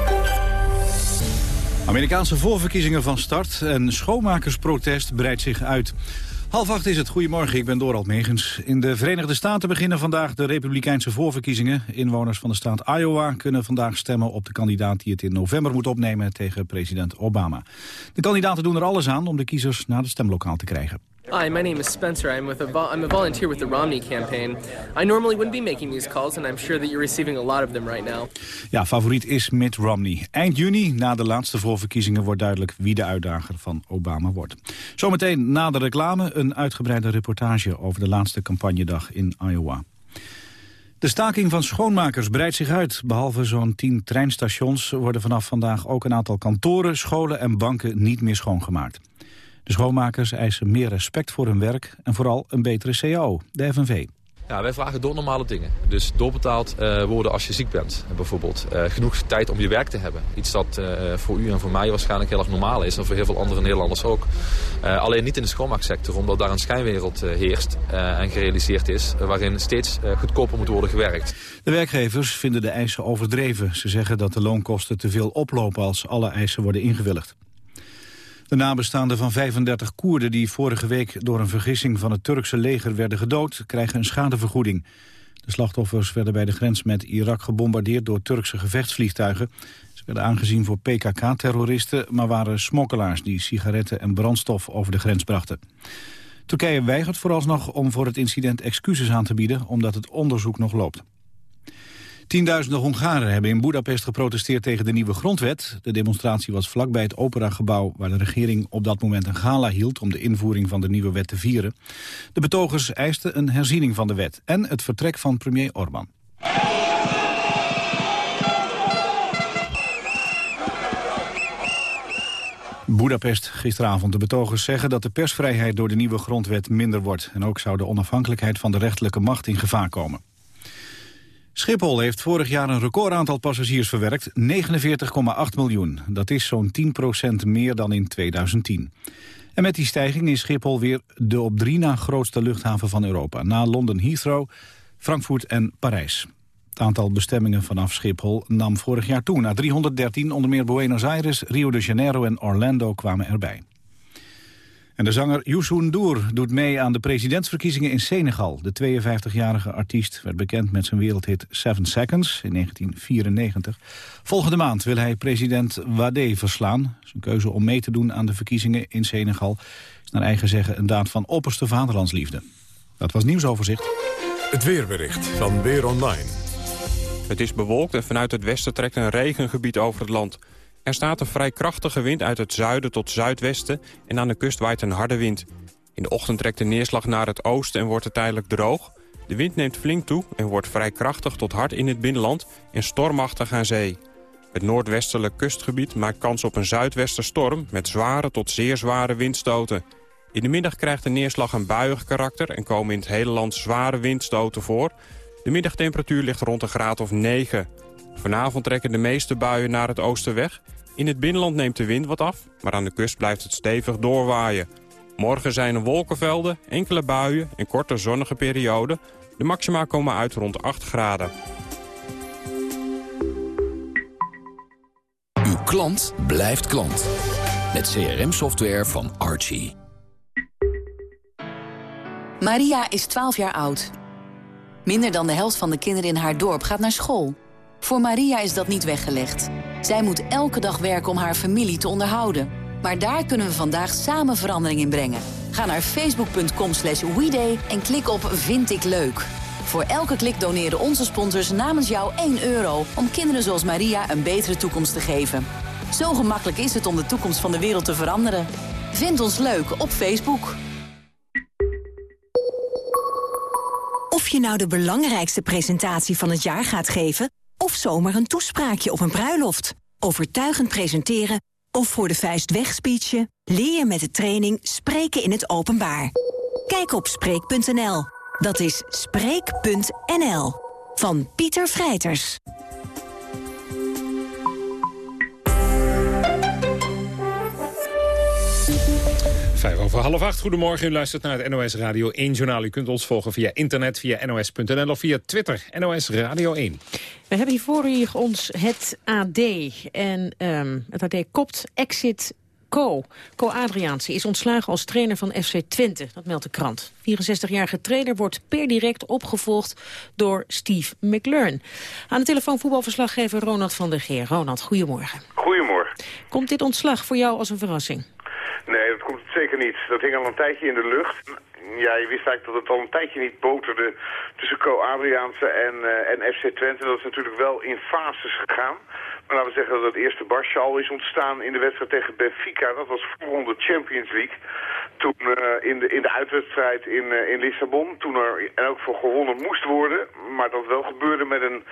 Amerikaanse voorverkiezingen van start en schoonmakersprotest breidt zich uit. Half acht is het. Goedemorgen, ik ben Dorald Megens. In de Verenigde Staten beginnen vandaag de republikeinse voorverkiezingen. Inwoners van de staat Iowa kunnen vandaag stemmen op de kandidaat... die het in november moet opnemen tegen president Obama. De kandidaten doen er alles aan om de kiezers naar het stemlokaal te krijgen. Hi, my name is Spencer. I'm with a a volunteer with the Romney campaign. I normally wouldn't be making these calls, and I'm sure that you're receiving a lot of them right now. Ja, favoriet is Mitt Romney. Eind juni, na de laatste voorverkiezingen, wordt duidelijk wie de uitdager van Obama wordt. Zometeen na de reclame een uitgebreide reportage over de laatste campagnedag in Iowa. De staking van schoonmakers breidt zich uit. Behalve zo'n tien treinstations worden vanaf vandaag ook een aantal kantoren, scholen en banken niet meer schoongemaakt. De schoonmakers eisen meer respect voor hun werk en vooral een betere CAO, de FNV. Ja, wij vragen doornormale dingen. Dus doorbetaald uh, worden als je ziek bent, bijvoorbeeld. Uh, genoeg tijd om je werk te hebben. Iets dat uh, voor u en voor mij waarschijnlijk heel erg normaal is. En voor heel veel andere Nederlanders ook. alleen niet in de schoonmaaksector, omdat daar een schijnwereld heerst en gerealiseerd is. waarin steeds goedkoper moet worden gewerkt. De werkgevers vinden de eisen overdreven. Ze zeggen dat de loonkosten te veel oplopen als alle eisen worden ingewilligd. De nabestaanden van 35 Koerden die vorige week door een vergissing van het Turkse leger werden gedood, krijgen een schadevergoeding. De slachtoffers werden bij de grens met Irak gebombardeerd door Turkse gevechtsvliegtuigen. Ze werden aangezien voor PKK-terroristen, maar waren smokkelaars die sigaretten en brandstof over de grens brachten. Turkije weigert vooralsnog om voor het incident excuses aan te bieden, omdat het onderzoek nog loopt. Tienduizenden Hongaren hebben in Budapest geprotesteerd tegen de nieuwe grondwet. De demonstratie was vlakbij het operagebouw waar de regering op dat moment een gala hield om de invoering van de nieuwe wet te vieren. De betogers eisten een herziening van de wet en het vertrek van premier Orbán. Budapest gisteravond. De betogers zeggen dat de persvrijheid door de nieuwe grondwet minder wordt. En ook zou de onafhankelijkheid van de rechterlijke macht in gevaar komen. Schiphol heeft vorig jaar een recordaantal passagiers verwerkt, 49,8 miljoen. Dat is zo'n 10% meer dan in 2010. En met die stijging is Schiphol weer de op drie na grootste luchthaven van Europa. Na Londen Heathrow, Frankfurt en Parijs. Het aantal bestemmingen vanaf Schiphol nam vorig jaar toe naar 313. Onder meer Buenos Aires, Rio de Janeiro en Orlando kwamen erbij. En de zanger Youssou N'Dour doet mee aan de presidentsverkiezingen in Senegal. De 52-jarige artiest werd bekend met zijn wereldhit Seven Seconds in 1994. Volgende maand wil hij president Wade verslaan. Zijn keuze om mee te doen aan de verkiezingen in Senegal... is naar eigen zeggen een daad van opperste vaderlandsliefde. Dat was nieuwsoverzicht. Het weerbericht van Weer Online. Het is bewolkt en vanuit het westen trekt een regengebied over het land... Er staat een vrij krachtige wind uit het zuiden tot zuidwesten... en aan de kust waait een harde wind. In de ochtend trekt de neerslag naar het oosten en wordt het tijdelijk droog. De wind neemt flink toe en wordt vrij krachtig tot hard in het binnenland... en stormachtig aan zee. Het noordwestelijk kustgebied maakt kans op een zuidwesterstorm... met zware tot zeer zware windstoten. In de middag krijgt de neerslag een buiig karakter... en komen in het hele land zware windstoten voor. De middagtemperatuur ligt rond een graad of 9. Vanavond trekken de meeste buien naar het oosten weg. In het binnenland neemt de wind wat af, maar aan de kust blijft het stevig doorwaaien. Morgen zijn er wolkenvelden, enkele buien en korte zonnige perioden. De maxima komen uit rond 8 graden. Uw klant blijft klant. Met CRM-software van Archie. Maria is 12 jaar oud. Minder dan de helft van de kinderen in haar dorp gaat naar school. Voor Maria is dat niet weggelegd. Zij moet elke dag werken om haar familie te onderhouden. Maar daar kunnen we vandaag samen verandering in brengen. Ga naar facebook.com slash weeday en klik op Vind ik leuk. Voor elke klik doneren onze sponsors namens jou 1 euro... om kinderen zoals Maria een betere toekomst te geven. Zo gemakkelijk is het om de toekomst van de wereld te veranderen. Vind ons leuk op Facebook. Of je nou de belangrijkste presentatie van het jaar gaat geven of zomaar een toespraakje op een bruiloft. Overtuigend presenteren of voor de vuist wegspeechen... leer je met de training Spreken in het Openbaar. Kijk op Spreek.nl. Dat is Spreek.nl. Van Pieter Vrijters. Vijf over half acht. Goedemorgen. U luistert naar het NOS Radio 1 journaal. U kunt ons volgen via internet, via nos.nl of via Twitter. NOS Radio 1. We hebben hier voor u ons het AD. En um, het AD kopt exit Co. Co Adriaanse is ontslagen als trainer van FC Twente, dat meldt de krant. 64-jarige trainer wordt per direct opgevolgd door Steve McLaren. Aan de telefoon voetbalverslaggever Ronald van der Geer. Ronald, goedemorgen. Goedemorgen. Komt dit ontslag voor jou als een verrassing? Nee, dat komt zeker niet. Dat hing al een tijdje in de lucht. Ja, je wist eigenlijk dat het al een tijdje niet boterde tussen Co Adriaanse en, uh, en FC Twente. Dat is natuurlijk wel in fases gegaan. Maar laten we zeggen dat het eerste barsje al is ontstaan in de wedstrijd tegen Benfica. Dat was voor de Champions League. Toen uh, in, de, in de uitwedstrijd in, uh, in Lissabon. Toen er en ook voor gewonnen moest worden. Maar dat wel gebeurde met een...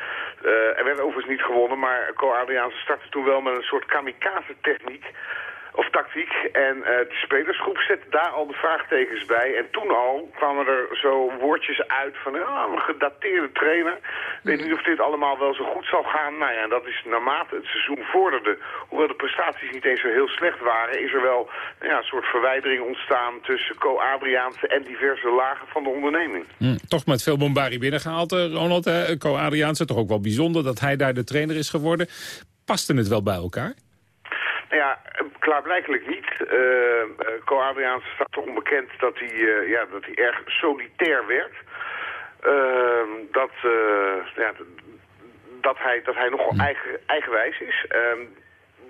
er werd overigens niet gewonnen. Maar Co Adriaanse startte toen wel met een soort kamikaze techniek of tactiek. En uh, de spelersgroep zette daar al de vraagtekens bij. En toen al kwamen er zo woordjes uit van ja, een gedateerde trainer. Ik weet niet of dit allemaal wel zo goed zal gaan. Nou ja, dat is naarmate het seizoen vorderde. Hoewel de prestaties niet eens zo heel slecht waren... is er wel ja, een soort verwijdering ontstaan tussen Co-Adriaanse en diverse lagen van de onderneming. Hm, toch met veel bombardie binnengehaald, eh, Ronald. Eh, Co-Adriaanse, toch ook wel bijzonder dat hij daar de trainer is geworden. Paste het wel bij elkaar? Nou ja, klaarblijkelijk niet. Uh, Co Adriaanse staat toch onbekend dat hij, uh, ja, dat hij erg solitair werd. Uh, dat, ja, dat, hij, dat hij nogal eigen, eigenwijs is.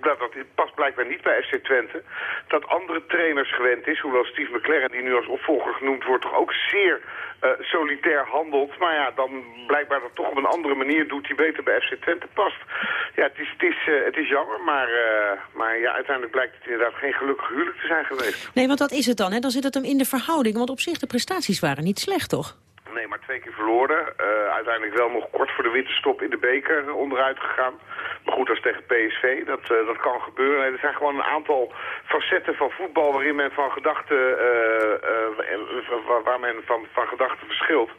Dat, dat past blijkbaar niet bij FC Twente. Dat andere trainers gewend is, hoewel Steve McLaren, die nu als opvolger genoemd wordt, toch ook zeer uh, solitair handelt. Maar ja, dan blijkbaar dat toch op een andere manier doet die beter bij FC Twente past. Ja, het is, het is, uh, het is jammer, maar, uh, maar ja, uiteindelijk blijkt het inderdaad geen gelukkig huwelijk te zijn geweest. Nee, want dat is het dan, hè? Dan zit het hem in de verhouding. Want op zich, de prestaties waren niet slecht, toch? Nee, maar twee keer verloren. Uh, uiteindelijk wel nog kort voor de winterstop in de beker onderuit gegaan. Maar goed, dat is tegen PSV. Dat, uh, dat kan gebeuren. Er zijn gewoon een aantal facetten van voetbal waarin men van gedachten, uh, waar men van, van gedachten verschilt.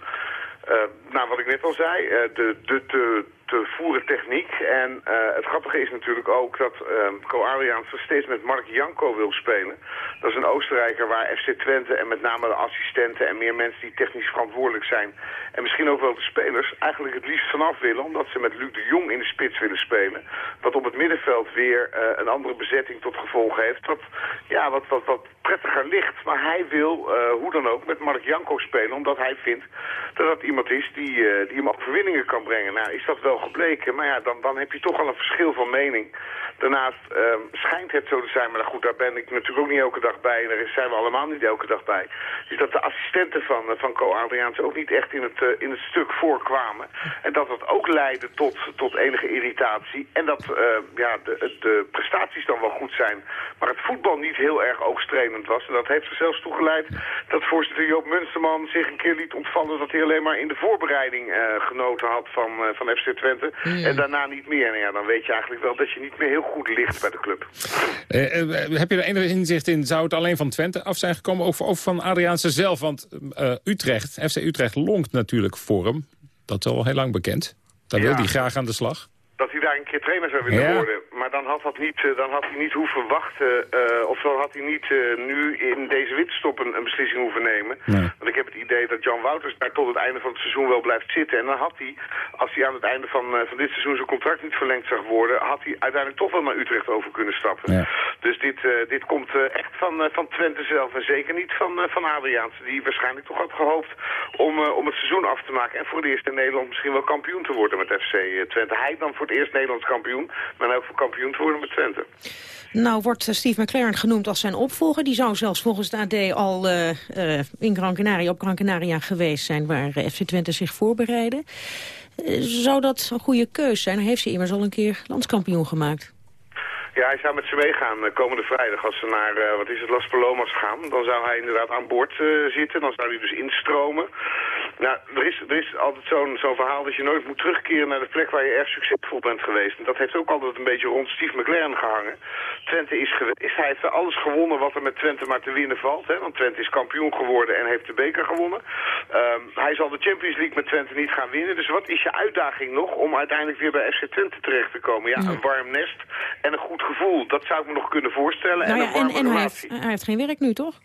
nou, wat ik net al zei, de, de, de te voeren techniek. En uh, het grappige is natuurlijk ook dat uh, Co Adriaanse steeds met Mark Janko wil spelen. Dat is een Oostenrijker waar FC Twente en met name de assistenten en meer mensen die technisch verantwoordelijk zijn. En misschien ook wel de spelers eigenlijk het liefst vanaf willen. Omdat ze met Luc de Jong in de spits willen spelen. Wat op het middenveld weer uh, een andere bezetting tot gevolg heeft. Wat, ja, wat, wat, wat prettiger ligt. Maar hij wil, hoe dan ook, met Mark Janko spelen. Omdat hij vindt dat dat iemand is die, die hem overwinningen kan brengen. Nou, is dat wel gebleken. Maar ja, dan, dan heb je toch al een verschil van mening. Daarnaast uh, schijnt het zo te zijn, maar goed, daar ben ik natuurlijk ook niet elke dag bij. En daar zijn we allemaal niet elke dag bij. Is dat de assistenten van, uh, van Co Adriaanse ook niet echt in het, uh, in het stuk voorkwamen. En dat dat ook leidde tot, tot enige irritatie. En dat ja, de, de prestaties dan wel goed zijn, maar het voetbal niet heel erg oogstrenend was. En dat heeft er zelfs toegeleid dat voorzitter Joop Munsterman zich een keer liet ontvallen dat hij alleen maar in de voorbereiding genoten had van, van FC Twente. En daarna niet meer. En ja, dan weet je eigenlijk wel dat je niet meer heel goed ligt bij de club. Uh, uh, heb je er enig inzicht in, zou het alleen van Twente af zijn gekomen of, of van Adriaanse zelf? Want uh, Utrecht, FC Utrecht longt natuurlijk voor hem. Dat is al heel lang bekend. Daar ja. wil hij graag aan de slag dat hij een keer trainer zou willen ja. worden. Maar dan had, dat niet, dan had hij niet hoeven wachten. Uh, of dan had hij niet uh, nu in deze winterstop een, een beslissing hoeven nemen. Nee. Want ik heb het idee dat Jan Wouters daar tot het einde van het seizoen wel blijft zitten. En dan had hij, als hij aan het einde van, uh, van dit seizoen zijn contract niet verlengd zag worden... had hij uiteindelijk toch wel naar Utrecht over kunnen stappen. Ja. Dus dit, dit komt echt van, van Twente zelf. En zeker niet van, van Adriaanse. Die waarschijnlijk toch had gehoopt om, om het seizoen af te maken. En voor het eerst in Nederland misschien wel kampioen te worden met FC Twente. Hij dan voor het eerst Nederlands kampioen, maar ook voor kampioen te worden met Twente. Nou wordt Steve McLaren genoemd als zijn opvolger. Die zou zelfs volgens de AD al uh, uh, in Gran Canaria, op Gran Canaria geweest zijn... waar FC Twente zich voorbereidde. zou dat een goede keus zijn? Hij heeft ze immers al een keer landskampioen gemaakt. Ja, hij zou met ze meegaan komende vrijdag als ze naar, uh, wat is het, Las Palomas gaan. Dan zou hij inderdaad aan boord uh, zitten, dan zou hij dus instromen. Nou, er is, er is altijd zo'n zo'n verhaal dat je nooit moet terugkeren naar de plek waar je erg succesvol bent geweest. En dat heeft ook altijd een beetje rond Steve McLaren gehangen. Twente is geweest, hij heeft alles gewonnen wat er met Twente maar te winnen valt. Hè? Want Twente is kampioen geworden en heeft de beker gewonnen. Um, hij zal de Champions League met Twente niet gaan winnen. Dus wat is je uitdaging nog om uiteindelijk weer bij FC Twente terecht te komen? Ja, een warm nest en een goed gevoel. Dat zou ik me nog kunnen voorstellen. Nou ja, en een warme en, en hij, heeft, hij heeft geen werk nu, toch?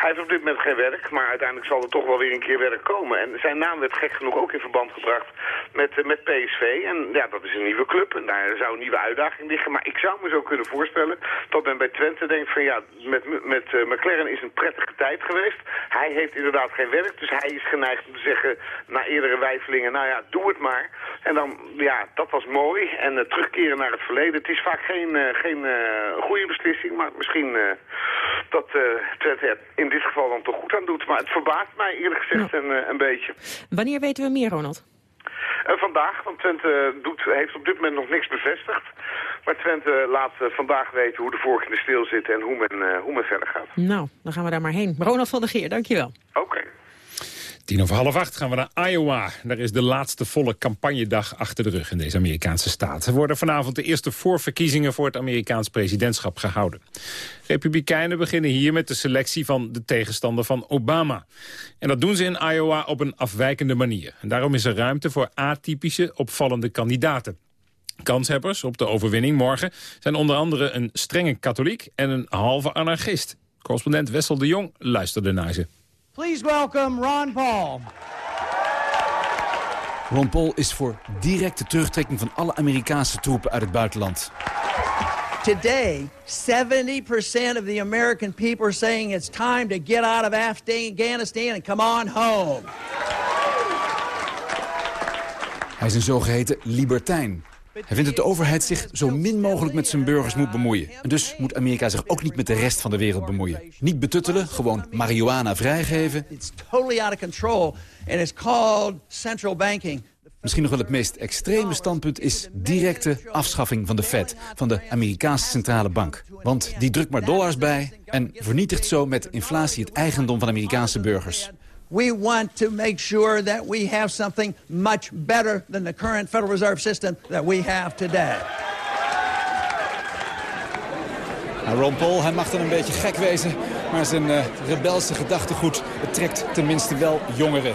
Hij heeft op dit moment geen werk, maar uiteindelijk zal er toch wel weer een keer werk komen. En zijn naam werd gek genoeg ook in verband gebracht met, uh, met PSV. En ja, dat is een nieuwe club en daar zou een nieuwe uitdaging liggen. Maar ik zou me zo kunnen voorstellen dat men bij Twente denkt van ja, met, met uh, McLaren is een prettige tijd geweest. Hij heeft inderdaad geen werk, dus hij is geneigd om te zeggen na eerdere wijfelingen, nou ja, doe het maar. En dan, ja, dat was mooi. En uh, terugkeren naar het verleden. Het is vaak geen, uh, geen goede beslissing, maar misschien dat Twente in dit geval dan toch goed aan doet. Maar het verbaast mij eerlijk gezegd een, een beetje. Wanneer weten we meer, Ronald? Vandaag, want Twente doet, heeft op dit moment nog niks bevestigd. Maar Twente laat vandaag weten hoe de vork in de steel zit en hoe men, hoe men verder gaat. Nou, dan gaan we daar maar heen. Ronald van der Geer, dankjewel. Oké. Okay. Tien over half acht gaan we naar Iowa. Daar is de laatste volle campagnedag achter de rug in deze Amerikaanse staat. Er worden vanavond de eerste voorverkiezingen voor het Amerikaans presidentschap gehouden. Republikeinen beginnen hier met de selectie van de tegenstander van Obama. En dat doen ze in Iowa op een afwijkende manier. En daarom is er ruimte voor atypische, opvallende kandidaten. Kanshebbers op de overwinning morgen zijn onder andere een strenge katholiek en een halve anarchist. Correspondent Wessel de Jong luisterde naar ze. Please welcome Ron Paul. Ron Paul is voor directe terugtrekking van alle Amerikaanse troepen uit het buitenland. Today, 70% of the American people are saying it's time to get out of Afghanistan and come on home. Hij is een zogeheten libertijn. Hij vindt dat de overheid zich zo min mogelijk met zijn burgers moet bemoeien. En dus moet Amerika zich ook niet met de rest van de wereld bemoeien. Niet betuttelen, gewoon marihuana vrijgeven. It's totally out of control and it's called central banking. Misschien nog wel het meest extreme standpunt is directe afschaffing van de Fed, van de Amerikaanse centrale bank. Want die drukt maar dollars bij en vernietigt zo met inflatie het eigendom van Amerikaanse burgers. We want to make sure that we have something much better than the current Federal Reserve System that we have today. Nou, Ron Paul, hij mag dan een beetje gek wezen, maar zijn uh, rebelse gedachtegoed trekt tenminste wel jongeren.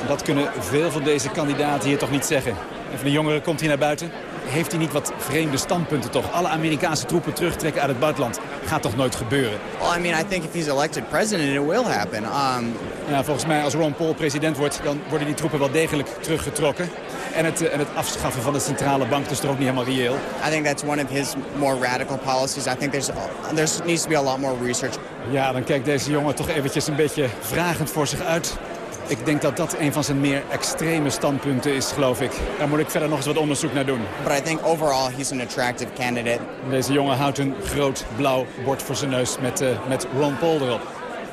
En dat kunnen veel van deze kandidaten hier toch niet zeggen. En van de jongeren komt hij naar buiten. Heeft hij niet wat vreemde standpunten toch? Alle Amerikaanse troepen terugtrekken uit het buitenland. Gaat toch nooit gebeuren? Well, I mean, I think if he's elected president, it will happen. Um... Ja, volgens mij als Ron Paul president wordt, dan worden die troepen wel degelijk teruggetrokken. En het, en het afschaffen van de centrale bank is toch ook niet helemaal reëel? I think that's one of his more radical policies. I think there's, there's needs to be a lot more research. Ja, dan kijkt deze jongen toch eventjes een beetje vragend voor zich uit. Ik denk dat dat een van zijn meer extreme standpunten is, geloof ik. Daar moet ik verder nog eens wat onderzoek naar doen. But I think overall he's an attractive candidate. Deze jongen houdt een groot blauw bord voor zijn neus met, uh, met Ron Paul erop.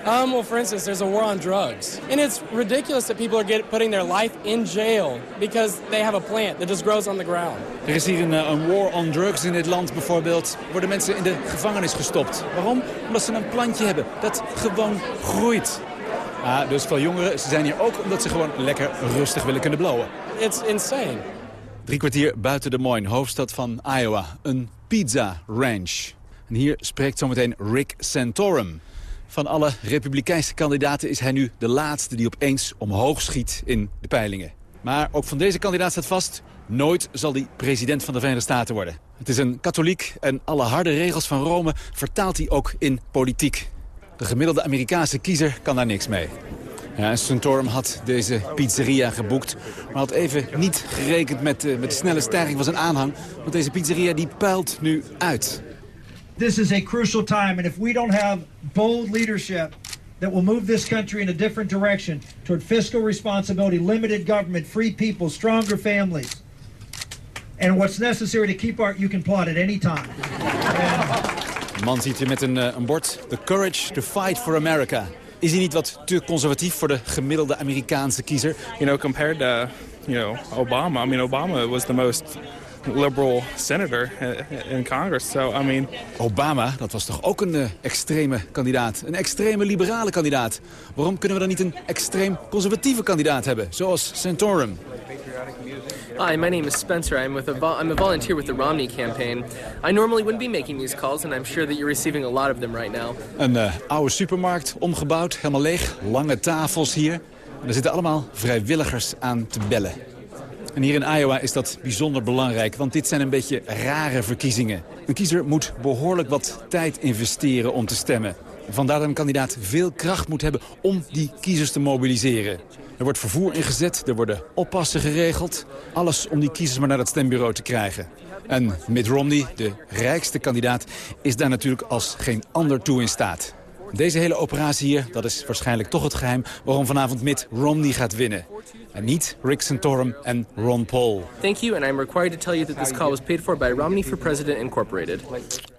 Um, well, for instance, there's a war on drugs. And it's ridiculous that people are get, putting their life in jail because they have a plant that just grows on the ground. Er is hier een, een war on drugs in dit land bijvoorbeeld. Worden mensen in de gevangenis gestopt. Waarom? Omdat ze een plantje hebben dat gewoon groeit. Ah, dus veel jongeren ze zijn hier ook omdat ze gewoon lekker rustig willen kunnen blowen. It's insane. Drie kwartier buiten Des Moines, hoofdstad van Iowa. Een pizza ranch. En hier spreekt zometeen Rick Santorum. Van alle republikeinse kandidaten is hij nu de laatste die opeens omhoog schiet in de peilingen. Maar ook van deze kandidaat staat vast... nooit zal hij president van de Verenigde Staten worden. Het is een katholiek en alle harde regels van Rome vertaalt hij ook in politiek. De gemiddelde Amerikaanse kiezer kan daar niks mee. Ja, Santorum had deze pizzeria geboekt, maar had even niet gerekend met, de, met de snelle stijging van zijn aanhang. Want deze pizzeria die puilt nu uit. This is a crucial time and if we don't have bold leadership that will move this country in a different direction toward fiscal responsibility, limited government, free people, stronger families. And what's necessary to keep our you can plot at any time. De man ziet hier met een, een bord, the courage to fight for America. Is hij niet wat te conservatief voor de gemiddelde Amerikaanse kiezer? You know, compared to, you know, Obama. I mean, Obama was the most liberal senator in Congress. So, I mean... Obama, dat was toch ook een uh, extreme kandidaat? Een extreme liberale kandidaat? Waarom kunnen we dan niet een extreem conservatieve kandidaat hebben? Zoals Santorum. Hi, my name is Spencer. I'm with a I'm a volunteer with the Romney campaign. I normally wouldn't be making these calls, and I'm sure that you're receiving a lot of them right now. Een uh, oude supermarkt, omgebouwd, helemaal leeg. Lange tafels hier. En er zitten allemaal vrijwilligers aan te bellen. En hier in Iowa is dat bijzonder belangrijk, want dit zijn een beetje rare verkiezingen. Een kiezer moet behoorlijk wat tijd investeren om te stemmen. Vandaar dat een kandidaat veel kracht moet hebben om die kiezers te mobiliseren. Er wordt vervoer ingezet, er worden oppassen geregeld. Alles om die kiezers maar naar het stembureau te krijgen. En Mitt Romney, de rijkste kandidaat, is daar natuurlijk als geen ander toe in staat. Deze hele operatie hier, dat is waarschijnlijk toch het geheim... waarom vanavond Mitt Romney gaat winnen. En niet Rick Santorum en Ron Paul. Thank you, and I'm required to tell you that this call was paid for by Romney for President Incorporated.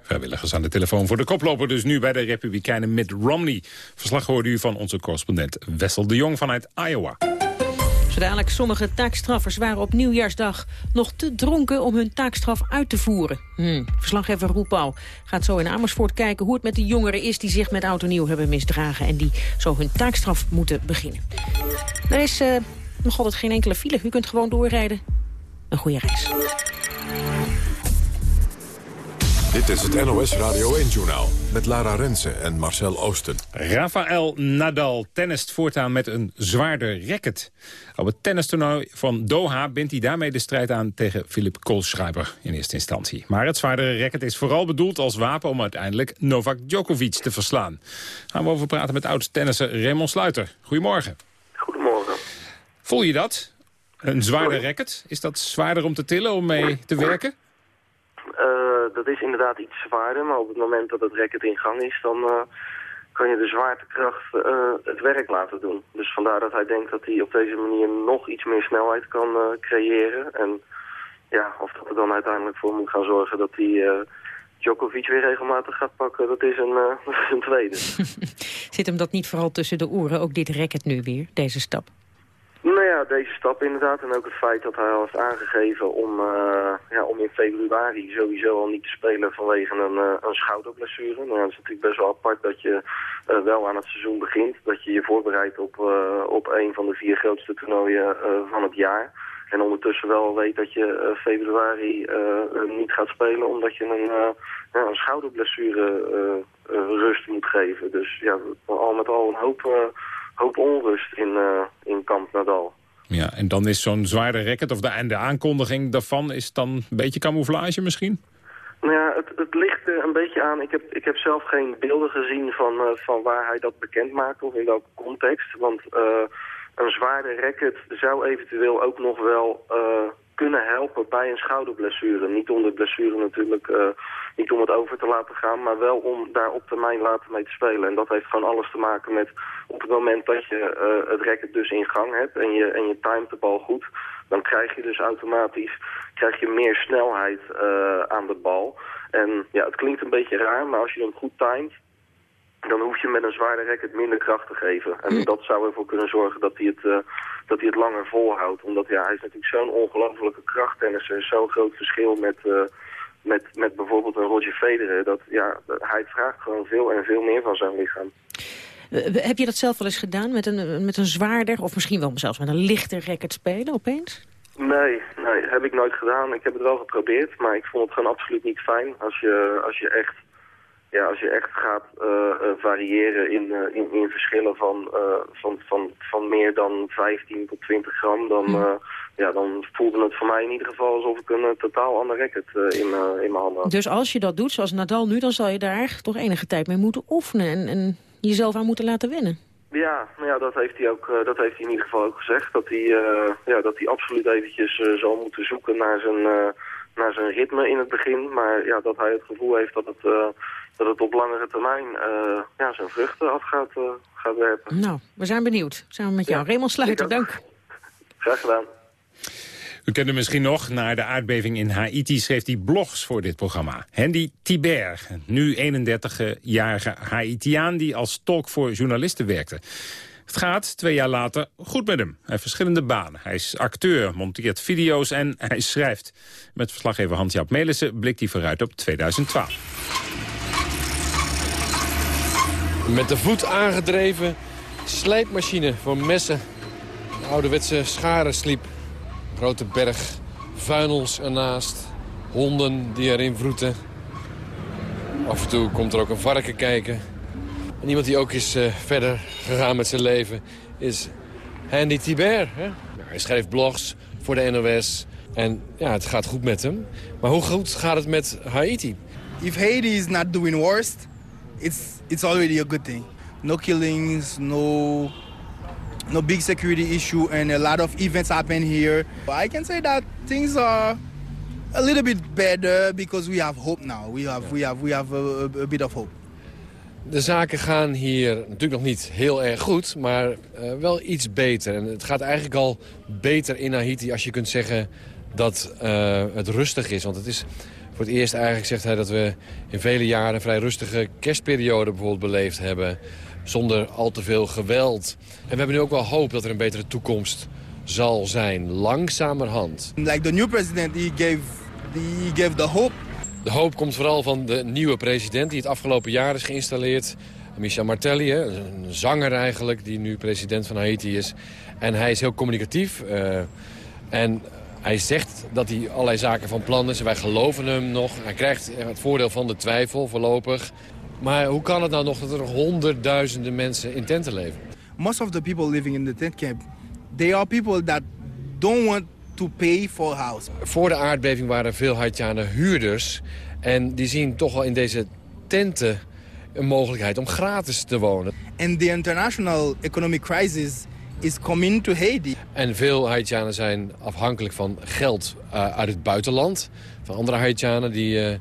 Vrijwilligers aan de telefoon voor de koploper dus nu bij de Republikeinen Mitt Romney. Verslag hoorde u van onze correspondent Wessel de Jong vanuit Iowa. Zo dadelijk sommige taakstraffers waren op nieuwjaarsdag nog te dronken om hun taakstraf uit te voeren. Hmm. Verslaggever Roel Pauw gaat zo in Amersfoort kijken hoe het met de jongeren is die zich met auto nieuw hebben misdragen en die zo hun taakstraf moeten beginnen. Er is uh, nog altijd geen enkele file. U kunt gewoon doorrijden. Een goede reis. Dit is het NOS Radio 1-journaal met Lara Rensen en Marcel Oosten. Rafael Nadal tennist voortaan met een zwaarder racket. Op het tennistoernooi van Doha bindt hij daarmee de strijd aan tegen Philip Kohlschreiber in eerste instantie. Maar het zwaardere racket is vooral bedoeld als wapen om uiteindelijk Novak Djokovic te verslaan. Gaan we over praten met oud-tennisser Raymond Sluiter. Goedemorgen. Goedemorgen. Voel je dat? Een zwaarder racket? Is dat zwaarder om te tillen, om mee te werken? Uh, dat is inderdaad iets zwaarder, maar op het moment dat het racket in gang is, dan uh, kan je de zwaartekracht uh, het werk laten doen. Dus vandaar dat hij denkt dat hij op deze manier nog iets meer snelheid kan creëren. En ja, of dat er dan uiteindelijk voor moet gaan zorgen dat hij Djokovic weer regelmatig gaat pakken, dat is een, een tweede. Zit hem dat niet vooral tussen de oren, ook dit racket nu weer, deze stap? Nou ja, deze stap inderdaad. En ook het feit dat hij al heeft aangegeven om, uh, ja, om in februari sowieso al niet te spelen vanwege een, uh, een schouderblessure. Nou, dat is natuurlijk best wel apart dat je uh, wel aan het seizoen begint. Dat je je voorbereidt op, op een van de vier grootste toernooien van het jaar. En ondertussen wel weet dat je februari niet gaat spelen omdat je een, een schouderblessure rust moet geven. Dus ja, al met al een hoop hoop onrust in, uh, in kamp Nadal. Ja, en dan is zo'n zware racket, of de, en de aankondiging daarvan, is dan een beetje camouflage misschien? Nou ja, het, het ligt er een beetje aan. Ik heb, ik heb zelf geen beelden gezien van, uh, van waar hij dat bekend maakt of in welke context. Want uh, een zware racket zou eventueel ook nog wel kunnen helpen bij een schouderblessure. Niet om de blessure natuurlijk, uh, niet om het over te laten gaan, maar wel om daar op termijn later mee te spelen. En dat heeft gewoon alles te maken met op het moment dat je uh, het racket dus in gang hebt en je, en je timet de bal goed, dan krijg je dus automatisch krijg je meer snelheid uh, aan de bal. En ja, het klinkt een beetje raar, maar als je hem goed timet, dan hoef je met een zware racket minder kracht te geven. En dat zou ervoor kunnen zorgen dat hij het, uh, dat hij het langer volhoudt. Omdat ja, hij is natuurlijk zo'n ongelofelijke krachttennisser. Zo'n groot verschil met, uh, met, met bijvoorbeeld een Roger Federer. Dat, ja, hij vraagt gewoon veel en veel meer van zijn lichaam. Heb je dat zelf wel eens gedaan met een, met een zwaarder of misschien wel zelfs met een lichter racket spelen opeens? Nee, nee, heb ik nooit gedaan. Ik heb het wel geprobeerd, maar ik vond het gewoon absoluut niet fijn als je, als je echt ja, als je echt gaat uh, uh, variëren in, uh, in, in, verschillen van, van, van, van meer dan 15 tot 20 gram, dan, mm. ja, dan voelde het voor mij in ieder geval alsof ik een totaal ander racket in, in mijn handen had. Dus als je dat doet, zoals Nadal nu, dan zal je daar toch enige tijd mee moeten oefenen en, en jezelf aan moeten laten wennen. Ja, nou ja, dat heeft hij ook, dat heeft hij in ieder geval ook gezegd. Dat hij, ja, dat hij absoluut eventjes zal moeten zoeken naar zijn, naar zijn ritme in het begin. Maar ja, dat hij het gevoel heeft dat het dat het op langere termijn uh, ja, zijn vruchten af gaat, uh, gaat werpen. Nou, we zijn benieuwd. Samen met jou. Ja, Raymond Sluiter, dank. Graag gedaan. U kent hem misschien nog. Na de aardbeving in Haiti schreef hij blogs voor dit programma. Hendy Tiber, nu 31-jarige Haitiaan die als tolk voor journalisten werkte. Het gaat twee jaar later goed met hem. Hij heeft verschillende banen. Hij is acteur, monteert video's en hij schrijft. Met verslaggever Hans-Jaap Melissen blikt hij vooruit op 2012. Met de voet aangedreven slijpmachine voor messen. De ouderwetse scharen sliep. Grote berg vuinels ernaast. Honden die erin vroeten. Af en toe komt er ook een varken kijken. En iemand die ook is uh, verder gegaan met zijn leven is Handy Tiber. Hè? Hij schrijft blogs voor de NOS. En ja, het gaat goed met hem. Maar hoe goed gaat het met Haiti? If Haiti is not doing worst, it's it's already a good thing. No killings, no no big security issue, and a lot of events happen here. I can say that things are a little bit better because we have hope now. We have we have we have a, bit of hope. De zaken gaan hier natuurlijk nog niet heel erg goed, maar uh, wel iets beter. En het gaat eigenlijk al beter in Haiti als je kunt zeggen dat uh, het rustig is. Want het is voor het eerst eigenlijk, zegt hij, dat we in vele jaren... een vrij rustige kerstperiode bijvoorbeeld beleefd hebben. Zonder al te veel geweld. En we hebben nu ook wel hoop dat er een betere toekomst zal zijn. Langzamerhand. Like the new president, he gave, he gave the hope. De hoop komt vooral van de nieuwe president die het afgelopen jaar is geïnstalleerd. Michel Martelly, een zanger eigenlijk, die nu president van Haiti is. En hij is heel communicatief. Uh, en hij zegt dat hij allerlei zaken van plan is en wij geloven hem nog. Hij krijgt het voordeel van de twijfel voorlopig. Maar hoe kan het nou nog dat er honderdduizenden mensen in tenten leven? Most of the people living in the tent camp, they are people that don't want to pay for a house. Voor de aardbeving waren veel Haitianen huurders. En die zien toch wel in deze tenten een mogelijkheid om gratis te wonen. And the international economic crisis is coming to Haiti. En veel Haitianen zijn afhankelijk van geld uh, uit het buitenland. Van andere Haitianen die uh,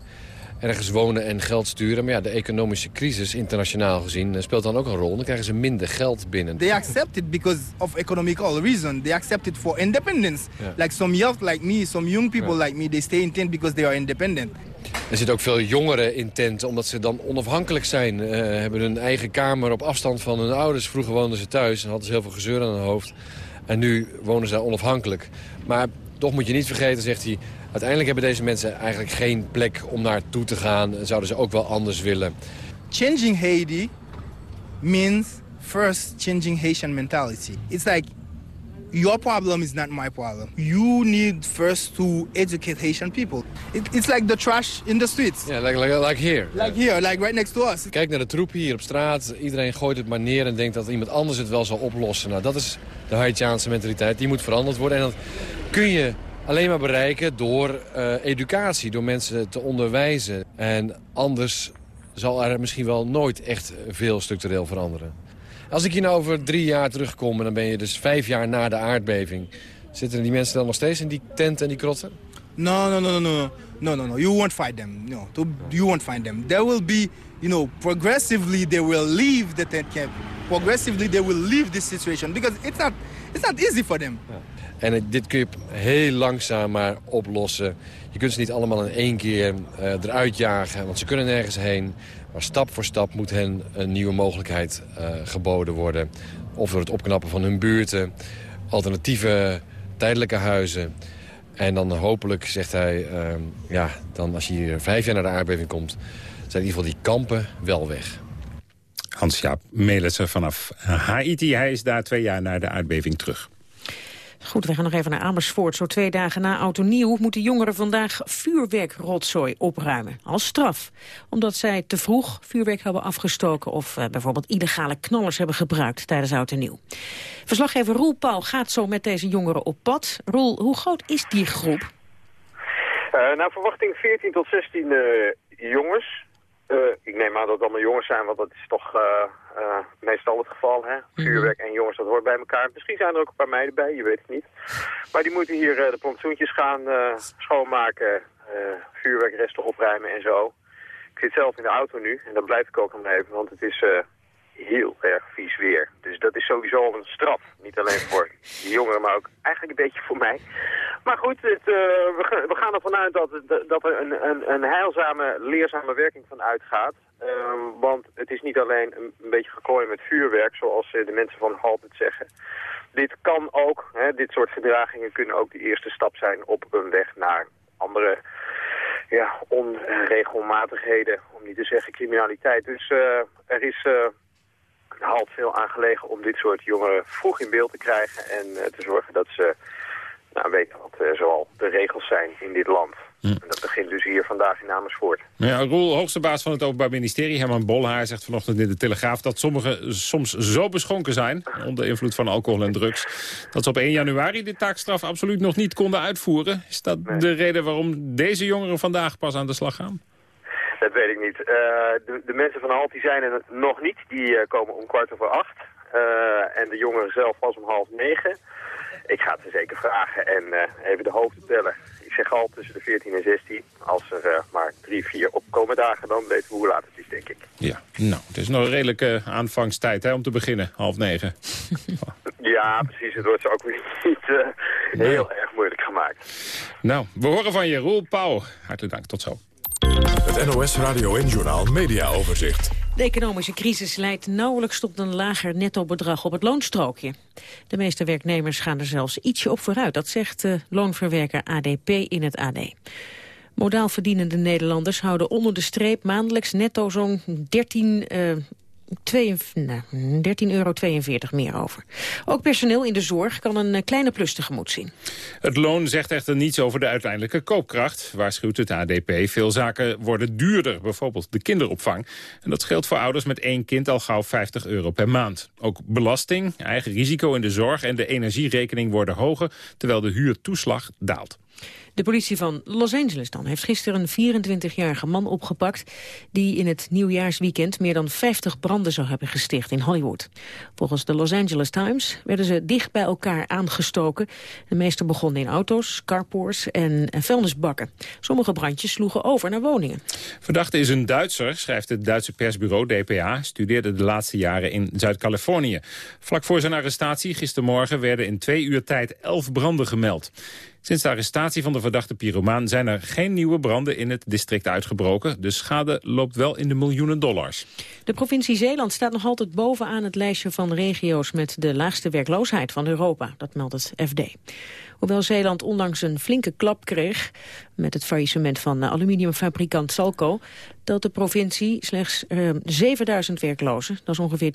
ergens wonen en geld sturen. Maar ja, de economische crisis, internationaal gezien, uh, speelt dan ook een rol. Dan krijgen ze minder geld binnen. They accept it because of economical reason. They accept it for independence. Yeah. Like some youth like me, some young people like me, they stay in tent because they are independent. Er zitten ook veel jongeren in tenten, omdat ze dan onafhankelijk zijn. Uh, hebben hun eigen kamer op afstand van hun ouders. Vroeger woonden ze thuis en hadden ze heel veel gezeur aan hun hoofd. En nu wonen ze onafhankelijk. Maar toch moet je niet vergeten, zegt hij... uiteindelijk hebben deze mensen eigenlijk geen plek om naartoe te gaan. En zouden ze ook wel anders willen. Changing Haiti means first changing Haitian mentality. It's like your problem is not my problem. You need first to educate Haitian people. It, it's like the trash in the streets. Ja, yeah, like, like, like here. Like here, like right next to us. Kijk naar de troep hier op straat. Iedereen gooit het maar neer en denkt dat iemand anders het wel zal oplossen. Nou, dat is de Haitiaanse mentaliteit. Die moet veranderd worden. En dat kun je alleen maar bereiken door uh, educatie. Door mensen te onderwijzen. En anders zal er misschien wel nooit echt veel structureel veranderen. Als ik hier nou over drie jaar terugkom, en dan ben je dus vijf jaar na de aardbeving... zitten die mensen dan nog steeds in die tent en die krotten? No, no, no, no, no. No, no, no. You won't find them. No, you won't find them. There will be, you know, progressively they will leave the tent camp. Progressively they will leave this situation. Because it's not, it's not easy for them. Ja. En dit kun je heel langzaam maar oplossen. Je kunt ze niet allemaal in één keer uh, eruit jagen, want ze kunnen nergens heen. Maar stap voor stap moet hen een nieuwe mogelijkheid uh, geboden worden. Of door het opknappen van hun buurten, alternatieve tijdelijke huizen. En dan hopelijk, zegt hij, uh, ja, dan als je hier vijf jaar naar de aardbeving komt... zijn in ieder geval die kampen wel weg. Hans-Jaap Melitsen vanaf Haiti. Hij is daar twee jaar na de aardbeving terug. Goed, we gaan nog even naar Amersfoort. Zo twee dagen na Oud Nieuw moeten jongeren vandaag vuurwerkrotzooi opruimen. Als straf. Omdat zij te vroeg vuurwerk hebben afgestoken... of uh, bijvoorbeeld illegale knallers hebben gebruikt tijdens Oud Nieuw. Verslaggever Roel Paul gaat zo met deze jongeren op pad. Roel, hoe groot is die groep? Uh, nou, verwachting 14 tot 16 uh, jongens. Ik neem aan dat het allemaal jongens zijn, want dat is toch uh, meestal het geval, hè. Vuurwerk en jongens, dat hoort bij elkaar. Misschien zijn er ook een paar meiden bij, je weet het niet. Maar die moeten hier de plantsoentjes gaan schoonmaken, vuurwerkresten opruimen en zo. Ik zit zelf in de auto nu en dat blijf ik ook nog even, want het is heel erg vies weer. Dus dat is sowieso een straf. Niet alleen voor de jongeren, maar ook eigenlijk een beetje voor mij. Maar goed, het, uh, we, gaan ervan uit dat, dat er een, een, een heilzame, leerzame werking van uitgaat. Uh, want het is niet alleen een, beetje geklooid met vuurwerk, zoals de mensen van Halt het zeggen. Dit kan ook, hè, dit soort gedragingen kunnen ook de eerste stap zijn op een weg naar andere ja, onregelmatigheden, om niet te zeggen criminaliteit. Dus uh, er is halt veel aangelegen om dit soort jongeren vroeg in beeld te krijgen en uh, te zorgen dat ze nou, weten wat uh, zoal de regels zijn in dit land. Hm. En dat begint dus hier vandaag in Amersfoort. Ja, Roel, hoogste baas van het Openbaar Ministerie, Herman Bolhaar, zegt vanochtend in de Telegraaf dat sommigen soms zo beschonken zijn, onder invloed van alcohol en drugs, dat ze op 1 januari de taakstraf absoluut nog niet konden uitvoeren. Is dat de reden waarom deze jongeren vandaag pas aan de slag gaan? Dat weet ik niet. Eh, de, de, mensen van Halt die zijn er nog niet. Die eh, komen om kwart over acht. Uh, en de jongeren zelf pas om half negen. Ik ga het ze zeker vragen en even de hoofden tellen. Ik zeg al tussen de 14 en 16. Als er maar drie, vier opkomen dagen, dan weten we hoe laat het is, denk ik. Ja, nou, het is nog een redelijke aanvangstijd hè, om te beginnen, half negen. ja, precies. Het wordt ze ook weer niet heel erg moeilijk gemaakt. Nou, we horen van je, Roel Pauw. Hartelijk dank, tot zo. NOS Radio en Journal Media Overzicht. De economische crisis leidt nauwelijks tot een lager netto-bedrag op het loonstrookje. De meeste werknemers gaan er zelfs ietsje op vooruit. Dat zegt de loonverwerker ADP in het AD. Modaal verdienende Nederlanders houden onder de streep maandelijks netto zo'n 13 13,42 euro meer over. Ook personeel in de zorg kan een eh, kleine plus tegemoet zien. Het loon zegt echter niets over de uiteindelijke koopkracht. Waarschuwt het ADP. Veel zaken worden duurder, bijvoorbeeld de kinderopvang. En dat scheelt voor ouders met één kind al gauw 50 euro per maand. Ook belasting, eigen risico in de zorg en de energierekening worden hoger... terwijl de huurtoeslag daalt. De politie van Los Angeles dan heeft gisteren een 24-jarige man opgepakt... die in het nieuwjaarsweekend meer dan 50 branden zou hebben gesticht in Hollywood. Volgens de Los Angeles Times werden ze dicht bij elkaar aangestoken. De meeste begonnen in auto's, carports en vuilnisbakken. Sommige brandjes sloegen over naar woningen. Verdachte is een Duitser, schrijft het Duitse persbureau DPA. Studeerde de laatste jaren in Zuid-Californië. Vlak voor zijn arrestatie gistermorgen werden in twee uur tijd elf branden gemeld. Sinds de arrestatie van de verdachte pyromaan zijn er geen nieuwe branden in het district uitgebroken. De schade loopt wel in de miljoenen dollars. De provincie Zeeland staat nog altijd bovenaan het lijstje van regio's met de laagste werkloosheid van Europa. Dat meldt het FD. Hoewel Zeeland onlangs een flinke klap kreeg met het faillissement van aluminiumfabrikant Salco, telt de provincie slechts uh, eh, 7000 werklozen. Dat is ongeveer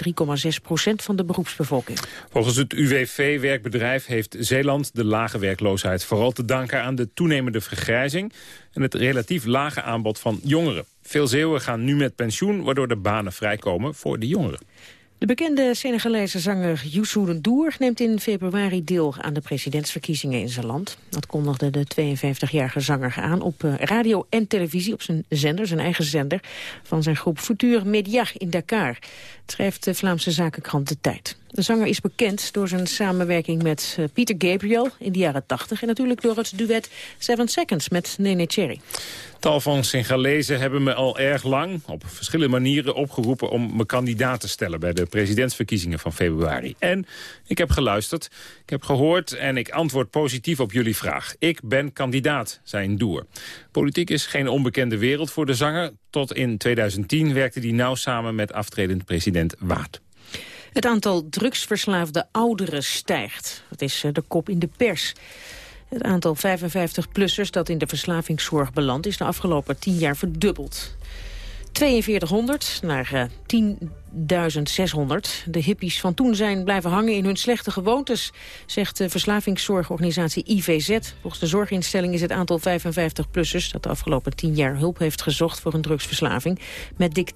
3,6 procent van de beroepsbevolking. Volgens het UWV-werkbedrijf heeft Zeeland de lage werkloosheid vooral te danken aan de toenemende vergrijzing en het relatief lage aanbod van jongeren. Veel Zeeuwen gaan nu met pensioen, waardoor de banen vrijkomen voor de jongeren. De bekende Senegalese zanger Youssou N'Dour neemt in februari deel aan de presidentsverkiezingen in zijn land. Dat kondigde de 52-jarige zanger aan op eh, radio en televisie op zijn zender, zijn eigen zender, van zijn groep Futur Media in Dakar. schrijft de Vlaamse zakenkrant De Tijd. De zanger is bekend door zijn samenwerking met uh, Peter Gabriel in de jaren 80 en natuurlijk door het duet Seven Seconds met Nene Cherry. Tal van Singalezen hebben me al erg lang op verschillende manieren opgeroepen om me kandidaat te stellen bij de presidentsverkiezingen van februari. En ik heb geluisterd, ik heb gehoord en ik antwoord positief op jullie vraag. Ik ben kandidaat, zei Doer. Politiek is geen onbekende wereld voor de zanger. Tot in 2010 werkte hij nauw samen met aftredend president Waard. Het aantal drugsverslaafde ouderen stijgt. Dat is eh, de kop in de pers. Het aantal 55-plussers dat in de verslavingszorg belandt... is de afgelopen 10 jaar verdubbeld. 4200 naar 10.600. Eh, de hippies van toen zijn blijven hangen in hun slechte gewoontes... zegt de verslavingszorgorganisatie IVZ. Volgens de zorginstelling is het aantal 55-plussers... dat de afgelopen 10 jaar hulp heeft gezocht voor een drugsverslaving... met dik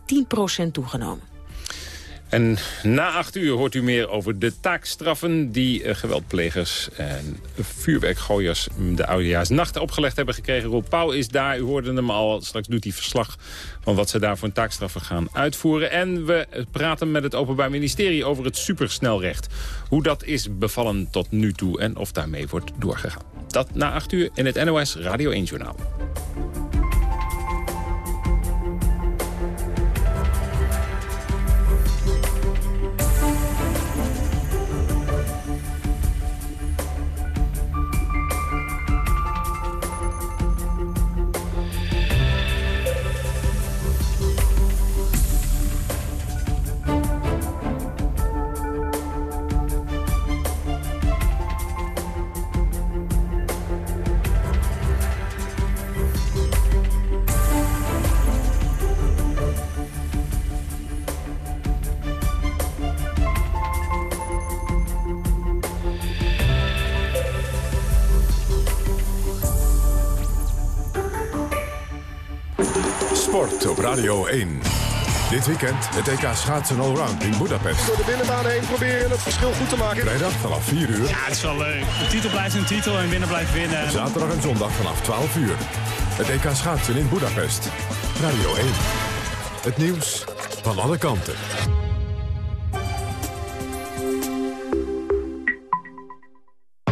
10% toegenomen. En na acht uur hoort u meer over de taakstraffen... die uh, geweldplegers en vuurwerkgooiers de oudejaarsnacht opgelegd hebben gekregen. Roel Pauw is daar, u hoorde hem al. Straks doet hij verslag van wat ze daar voor taakstraffen gaan uitvoeren. En we praten met het Openbaar Ministerie over het supersnelrecht. Hoe dat is bevallen tot nu toe en of daarmee wordt doorgegaan. Dat na acht uur in het NOS Radio 1 Dit weekend het EK schaatsen allround in Budapest. Door de binnenbaan heen proberen het verschil goed te maken. Vrijdag vanaf 4 uur. Ja, het is wel leuk. De titel blijft een titel en winnen blijft winnen. Zaterdag en zondag vanaf 12 uur. Het EK schaatsen in Budapest. Radio 1. Het nieuws van alle kanten.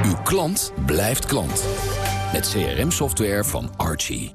Uw klant blijft klant. Met CRM-software van Archie.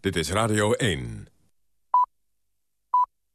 Dit is Radio 1.